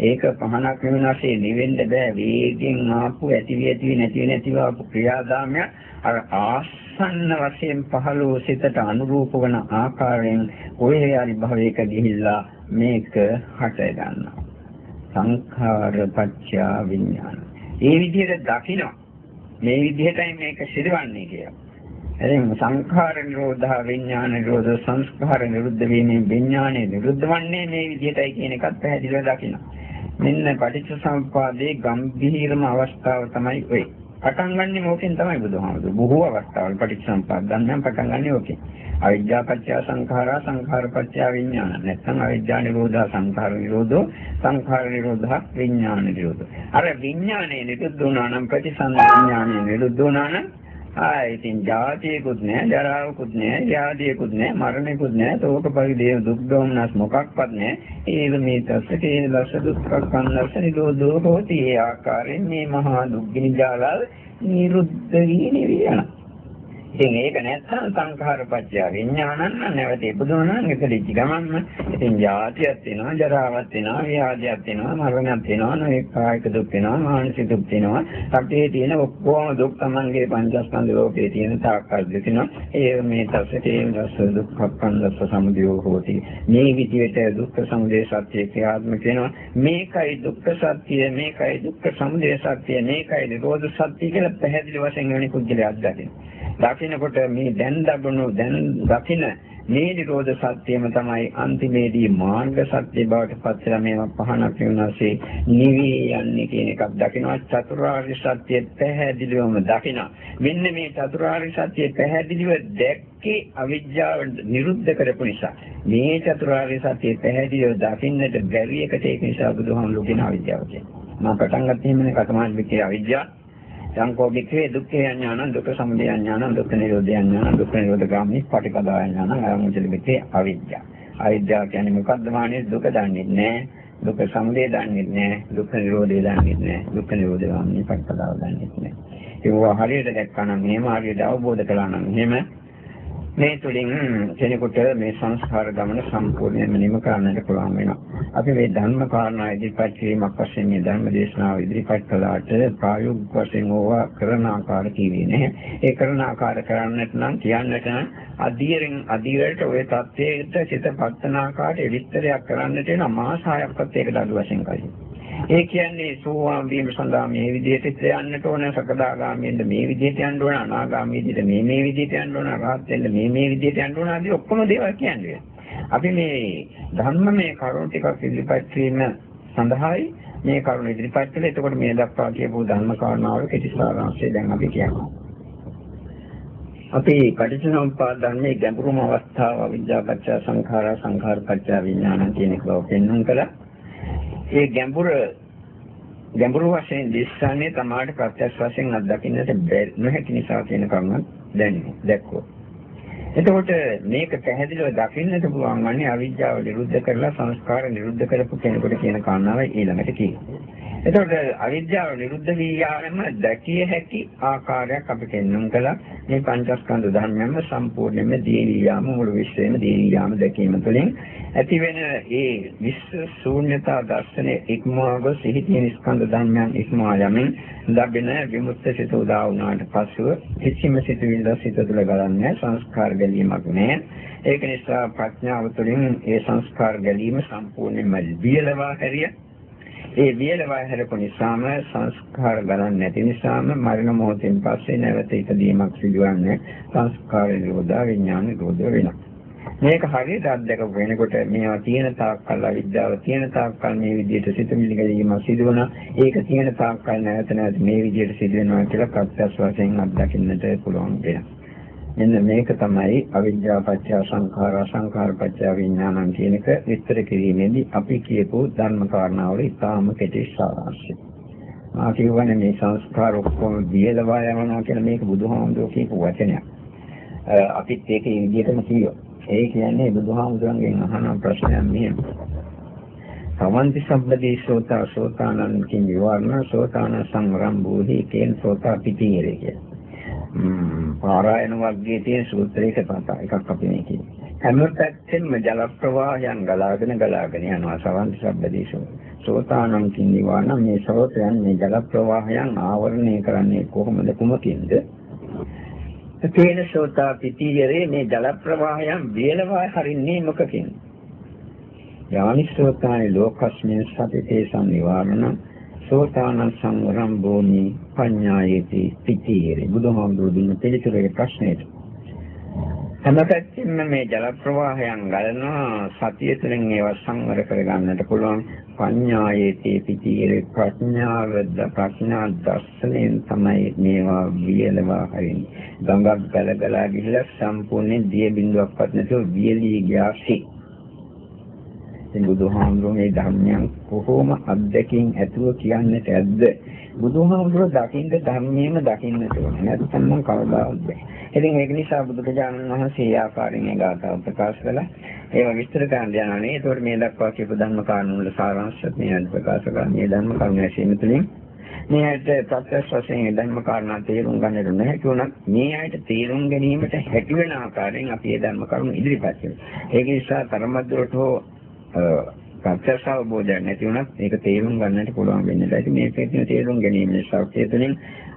S1: ඒක පහනක් වෙනවාසේ නිවෙන්න බෑ. වේගෙන් ආපු ඇති ඇති නැති නැතිව ආපු ක්‍රියාදාමය අර ආසන්න වශයෙන් පහළ වූ සිතට අනුරූප වන ආකාරයෙන් ඔය හරි භවයක ගිහිල්ලා මේක හට ගන්නවා සංඛාර පත්‍යා විඥාන. ඒ විදිහට දකින්න මේ විදිහටයි මේක සිදුවන්නේ කියලා. එදින සංඛාර නිරෝධා විඥාන නිරෝධ සංස්කාර නිරුද්ධ වීමෙන් විඥානය නිරුද්ධ වන්නේ මේ විදිහටයි කියන එකත් පැහැදිලිව දකින්න. මෙන්න පටිච්චසමුප්පාදයේ ගම්භීරම අවස්ථාව තමයි ඔය. පටන් ගන්නෙ මොකෙන් තමයි බුදුහාමුදුරුවෝ. බොහෝ අවස්ථාවල පටිච්චසමුප්පාද ගන්න පටන් ගන්නෙ ඔකෙන්. අවිද්‍යා පත්‍ය සංඛාරා සංඛාර පත්‍ය විඥාන. නැත්නම් අවිද්‍යා නිරෝධා සංඛාර නිරෝධෝ සංඛාර නිරෝධා විඥාන නිරෝධෝ. අර විඥානේ නිරුද්ධ වුණා නම් ප්‍රතිසංවිඥානේ නිරුද්ධ වුණා නම් ආ ඉතින් ජාතියකුත් නැහැ, ජරාවකුත් නැහැ, ව්‍යාධියකුත් නැහැ, මරණයකුත් නැහැ, තෝක පරිදේව දුක් දෝමනස් මොකක්වත් නැහැ. ඒක මේ තස්සකේ ලස්ස දුක්ඛ කන්නස්ස නිරෝධෝ හෝති. ඒ ආකාරයෙන් මේ මහා දුක්ගිනි ජාලල් නිරුද්ධ වී නිවියනවා. ඉතින් ඒක නැත්නම් සංඛාරපච්චය විඥානන්න නැවත ඉපදුණා නම් එතලිච්ච ගමන්ම ඉතින් ජාතියක් වෙනවා ජරාවක් වෙනවා ව්‍යාධියක් වෙනවා මරණයක් වෙනවා නොඒක කායික දුක් වෙනවා මානසික දුක් වෙනවා රටේ තියෙන ඔක්කොම දුක් Tamanගේ පංචස්කන්ධ ලෝකේ තියෙන තාක්කල් දෙතිනවා ඒ මේ තසතේ දස දුක්ඛ කන්දස සමුදයෝ හෝති. මේ විදිහට දුක්ඛ සමුදය සත්‍ය ක්‍රියාත්මක වෙනවා. මේකයි දුක්ඛ සත්‍ය මේකයි දුක්ඛ සමුදය සත්‍ය මේකයි නිරෝධ සත්‍ය කියලා පැහැදිලි වශයෙන් වෙන කුජලයක් දකිනවා. දකින්නකොට මේ දැන් දබුණු දැන් දකින්න මේ නිරෝධ සත්‍යම තමයි අන්තිමේදී මාර්ග සත්‍ය බවට පත් වෙලා මේවා පහනක් වෙනවාසේ නිවි යන්නේ කියන එකක් දකිනවා. චතුරාර්ය සත්‍ය පැහැදිලිවම දකිනවා. මෙන්න මේ චතුරාර්ය සත්‍ය පැහැදිලිව දැක්කේ අවිජ්ජාව නිරුද්ධ කරපු නිසා. මේ චතුරාර්ය සත්‍ය පැහැදිලිව දකින්නට බැරි එකට ඒක නිසා බුදුහාමුදුරුවෝ කියන අවිජ්ජාව කියන්නේ මම පටන් ගත්තේ මෙන්න කතමාන් විකේ අවිජ්ජාව සංකෝ වික්‍රේ දුක්ඛේ ඥානං දුක්ඛ සමුදය ඥානං දුක්ඛ නිරෝධය ඥානං දුක්ඛ නිරෝධ ගාමිනී පටිපදා ඥානං අයමුචල වික්‍රේ අවිද්‍යාව. අවිද්‍යාව කියන්නේ මොකක්ද මානේ දුක දන්නේ නැහැ. දුක්ඛ සමුදය දන්නේ නැහැ. දුක්ඛ නිරෝධය දන්නේ නැහැ. දුක්ඛ නිරෝධ ගාමිනී පටිපදාව දන්නේ නැහැ. ඒවා හරියට දැක්කා නම් එහෙම හරියට අවබෝධ කළා නම් එහෙම මේ තුලින් කෙනෙකුට මේ සංස්කාර ගමන සම්පූර්ණයෙන්ම නිම කරන්නට පුළුවන් වෙනවා. අපි මේ ධර්ම කාරණා ඉදිරිපත් කිරීමක් වශයෙන් මේ ධර්ම දේශනාව ඉදිරිපත් කළාට ප්‍රායෝගික වශයෙන් ඕවා කරන ආකාර කිව්වේ නැහැ. ඒ කරන ආකාර කරන්නට නම් කියන්නට නම් අධීරෙන් අධීරයට ওই தත්ත්වයට සිත පත්තන ආකාරයට විස්තරයක් කරන්නට වෙන මාසායක්වත් ඒකට අඩු වශයෙන් කයි. ඒ කියන්නේ සෝවාන් වීම සඳහා මේ විදිහට යන්නට ඕන සකදාගාමීෙන්ද මේ විදිහට යන්න ඕන අනාගාමී විදිහට මේ මේ විදිහට යන්න ඕන රහත් වෙන්න මේ මේ විදිහට යන්න ඕන ආදී ඔක්කොම දේවල් කියන්නේ. අපි මේ ධර්මමය කරුණු ටිකක් ඉදිරිපත් කිරීම සඳහායි මේ කරුණ ඉදිරිපත් කළේ. එතකොට මේ දක්වා කියපු ධර්ම කාරණාවල කෙටි සාරාංශය දැන් අපි කියනවා. අපි පටිච්චසමුප්පාද ධර්මයේ ගැඹුරුම අවස්ථාව විද්‍යාපච්චය සංඛාරා සංඛාරපච්චය විඥාන කියන එක පෙන්වන්න කළා. ඒ ගැඹුර ගැඹුරු වශයෙන් දිස්සන්නේ තමාට ප්‍රත්‍යක්ෂ වශයෙන් අත්දකින්නට නොහැකි නිසා කියන කරුණ දැනෙනවා දැක්කොත්. එතකොට මේක පැහැදිලිව දකින්නට පුළුවන් වන්නේ අවිද්‍යාව නිරුද්ධ කරලා සංස්කාර නිරුද්ධ කරපු කෙනෙකුට කියන කාරණාවයි ඊළඟට කියන්නේ. එතකොට අවිද්‍යාව නිරුද්ධ වී යාම දැකිය හැකි ආකාරයක් අපි පෙන්වන්න කළා. මේ පංචස්කන්ධ ධර්මයන්ම සම්පූර්ණයෙන්ම දීවි යාම මුළු විශ්වයම දීවි යාම දැකීම තුළින් ඇති වෙන ඒ විශ්ව ශූන්‍යතා දර්ශනයේ ඉක්මවා ගොස් සිහි තියෙන ස්කන්ධ ධර්මයන් ඉක්මවා යමින් ලැබෙන විමුක්ත සිත උදා වුණාට පසුව කිසිම සිතුවිල්ල සිත තුළ ගලන්නේ සංස්කාර ගැලීමක් නෑ. ඒක නිසා ප්‍රඥාව තුළින් ඒ සංස්කාර ගැලීම සම්පූර්ණයෙන්ම වියලවා හැරිය ඒ වියලවා හැරපු නිසාම සංස්කාර ගණන් නැති නිසාම මරණ මොහොතින් පස්සේ නැවත ඉදීමක් සිදුවන්නේ සංස්කාර නිරෝධා විඥාන නිරෝධ වෙනවා. මේක හරියට අත්දැක වෙනකොට මේවා තියෙන තාක්කල් අවිද්‍යාව තියෙන තාක්කල් මේ විදිහට සිතුමිලි ගැනීම සිදුවන ඒක තියෙන තාක්කල් නැවත නැවත මේ විදිහට සිදුවෙනවා කියලා ප්‍රත්‍යක්ෂ වශයෙන් අත්දකින්නට පුළුවන් වෙනවා. මෙන්න මේක තමයි අවිද්‍යාව පත්‍ය සංඛාර සංඛාර පත්‍ය විඥානං කියන එක විස්තර කිරීමේදී අපි කියපු ධර්ම කාරණාවල ඉතාම කෙටි සාරාංශය. මා කියවනේ මේ සංස්කාර ඔක්කොම දියලවා යනවා කියලා මේක බුදුහාමුදුරුවෝ කියපු වචනයක්. අපිත් ඒක මේ විදිහටම කියනවා. ඒ කියන්නේ බුදුහාමුදුරන්ගෙන් අහන ප්‍රශ්නයක් මෙහෙම. සමන්ති සම්බදී සෝතා සෝතානං කිං විවරණ සෝතාන සංවරම් බෝධි කියන සෝතා පිටියේ කියලා. පාරායන වර්ගයේ තියෙන සූත්‍රයක තමයි එකක් අපි මේ කියන්නේ. හැම පැත්තෙම ජල ප්‍රවාහයන් ගලාගෙන ගලාගෙන යනවා සවන්ත සබ්බදීසෝ. සෝතානම් කින්නවා නම් මේ සෝතයන් මේ ජල ප්‍රවාහයන් ආවරණය කරන්නේ කොහොමද කුමකින්ද? තේන සෝතා පිටියරේ මේ ජල ප්‍රවාහයන් වියලවා හරින්නේ මොකකින්ද? යානිසෝතානි ලෝකස්මින් සතිතේ සංනිවාරණ සෝතාන සංවරම් භූමි පඤ්ඤායේති පිටියේ බුදුහාමුදුරු දුන්න පිළිතුරේ ප්‍රශ්නෙට හැමපැත්තෙම මේ ජල ප්‍රවාහයන් ගලනවා සතිය තුළින් ඒවා සංවර කරගන්නට පුළුවන්. පඤ්ඤායේති පිටියේ ප්‍රඥාවද ප්‍රඥා දර්ශනයෙන් තමයි මේවා වියලවා හරින්නේ. ගඟක් ගලගලා ගිහිල්ලා සම්පූර්ණයෙන් දිය බිඳුවක්වත් නැතුව වියලී ගියාසි ඉතින් බුදුහාමුදුරුවෝ මේ ධර්මයන් කොහොම අත්දැකීම් ඇතුව කියන්නට ඇද්ද? බුදුහාමුදුරුවෝ දකින්න ධර්මයේම දකින්නට ඕනේ. නැත්නම් මම කවදාවත් බෑ. ඉතින් ඒක නිසා බුදුරජාණන් වහන්සේ ඒ ආකාරයෙන් ඒ ගාථාව ප්‍රකාශ කළා. ඒවා විස්තර කරන්න යනවා නේ. ඒතකොට මේ දක්වා කියපු ධර්ම කාරණා වල සාරාංශත් මේ ප්‍රකාශ කරලා මේ ධර්ම කරුණ ඇසීම තුළින් මේ ඇයට ප්‍රත්‍යක්ෂ වශයෙන් ධර්ම කාරණා තේරුම් ගන්නට නැහැ වුණත් මේ ඇයට තේරුම් ගැනීමට හැකි වෙන ආකාරයෙන් අපි මේ ධර්ම කරුණු ඉදිරිපත් කරනවා. ඒක නිසා තරමද්දරට හෝ ප්‍රත්‍යක්ෂ අවබෝධයක් නැති වුණත් ඒක තේරුම් ගන්නට පුළුවන් වෙන්නේ නැහැ. ඉතින් මේකේ තියෙන තේරුම් ගැනීමේ ශක්තිය තුළින්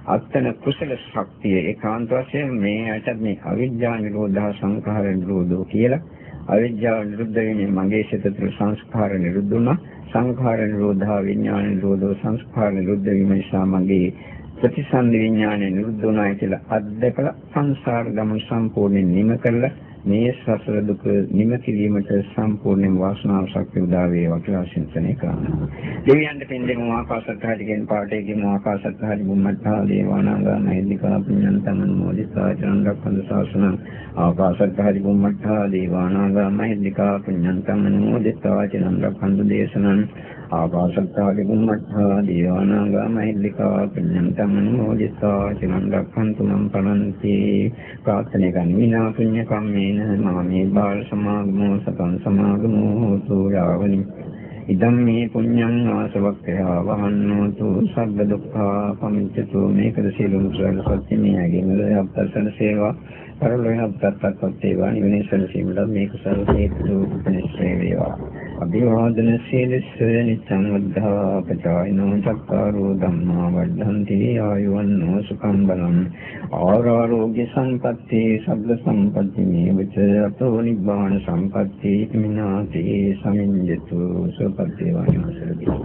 S1: අත්තන කුසල ශක්තිය ඒකාන්ත වශයෙන් මේ ඇයට මේ අවිජ්ජා නිරෝධා සංඛාර නිරෝධෝ කියලා අවිජ්ජාව නිරුද්ධ වෙන්නේ මගේ සිත තුළ සංස්කාර නිරුද්ධ වුණා. සංඛාර නිරෝධා විඥාන නිරෝධෝ සංස්කාර නිරුද්ධ වීම නිසා මගේ ප්‍රතිසන්දි විඥානය නිරුද්ධ වුණා කියලා අත්දකලා සංසාර ගමන සම්පූර්ණයෙන් නිම කරලා මේ සසර දුක නිම කිරීමට සම්පූර්ණයෙන් වාසනාව ශක්තිය උදා වේවා කියලා ආශිර්වාදනය කරනවා. දෙවියන්ට පින් දෙමු ආකාශත්හාටිගෙන් පාටේකින් ආකාශත්හාටි බුම්මත්හා දේවානාගා නෛනිකා පුඤ්ඤන්තං මොදිසා චරංගක්ඛන්ද සාසන. ආකාශත්හාටි බුම්මත්හා දේවානාගා නෛනිකා පුඤ්ඤන්තං මොදිසා චරංගක්ඛන්ද දේශනං. ආකාශත්හාටි බුම්මත්හා දේවානාගා නෛනිකා පුඤ්ඤන්තං මොදිසා චරංගක්ඛන්තු මම් පනන්ති. ප්‍රාර්ථනා ගන්නා පුඤ්ඤ කම්මේ මාමේ බාල සමාගමෝ සතං සමාගමෝ හෝතු යාවනි. ඉදම් මේ පුඤ්ඤං ආසවක්ඛයා වහන්නෝතු සබ්බ දුක්ඛා පමිච්ඡතු. මේකද සියලුම සරල සත්‍ය මේ ඇගෙනද අපසන සේවා. පරලෝක අපත්තත් වේවා නිවනේ සැලසීමට මේක සරල හේතු උපනිශ්‍රේ වේවා. අභිවාදන සීලස්ස නිච්ඡං වද්ධා පචායනෝ චක්කාරෝ ධම්මා වර්ධන්ති ආයුවන්නෝ සුඛං බලං. ආරෝග්‍ය සම්පatti සබ්බ සම්පatti මේවච අතෝ නිබ්බාන සම්පatti මිනාති සමිඤ්ඤතු සුපත්තේ වායනසරදී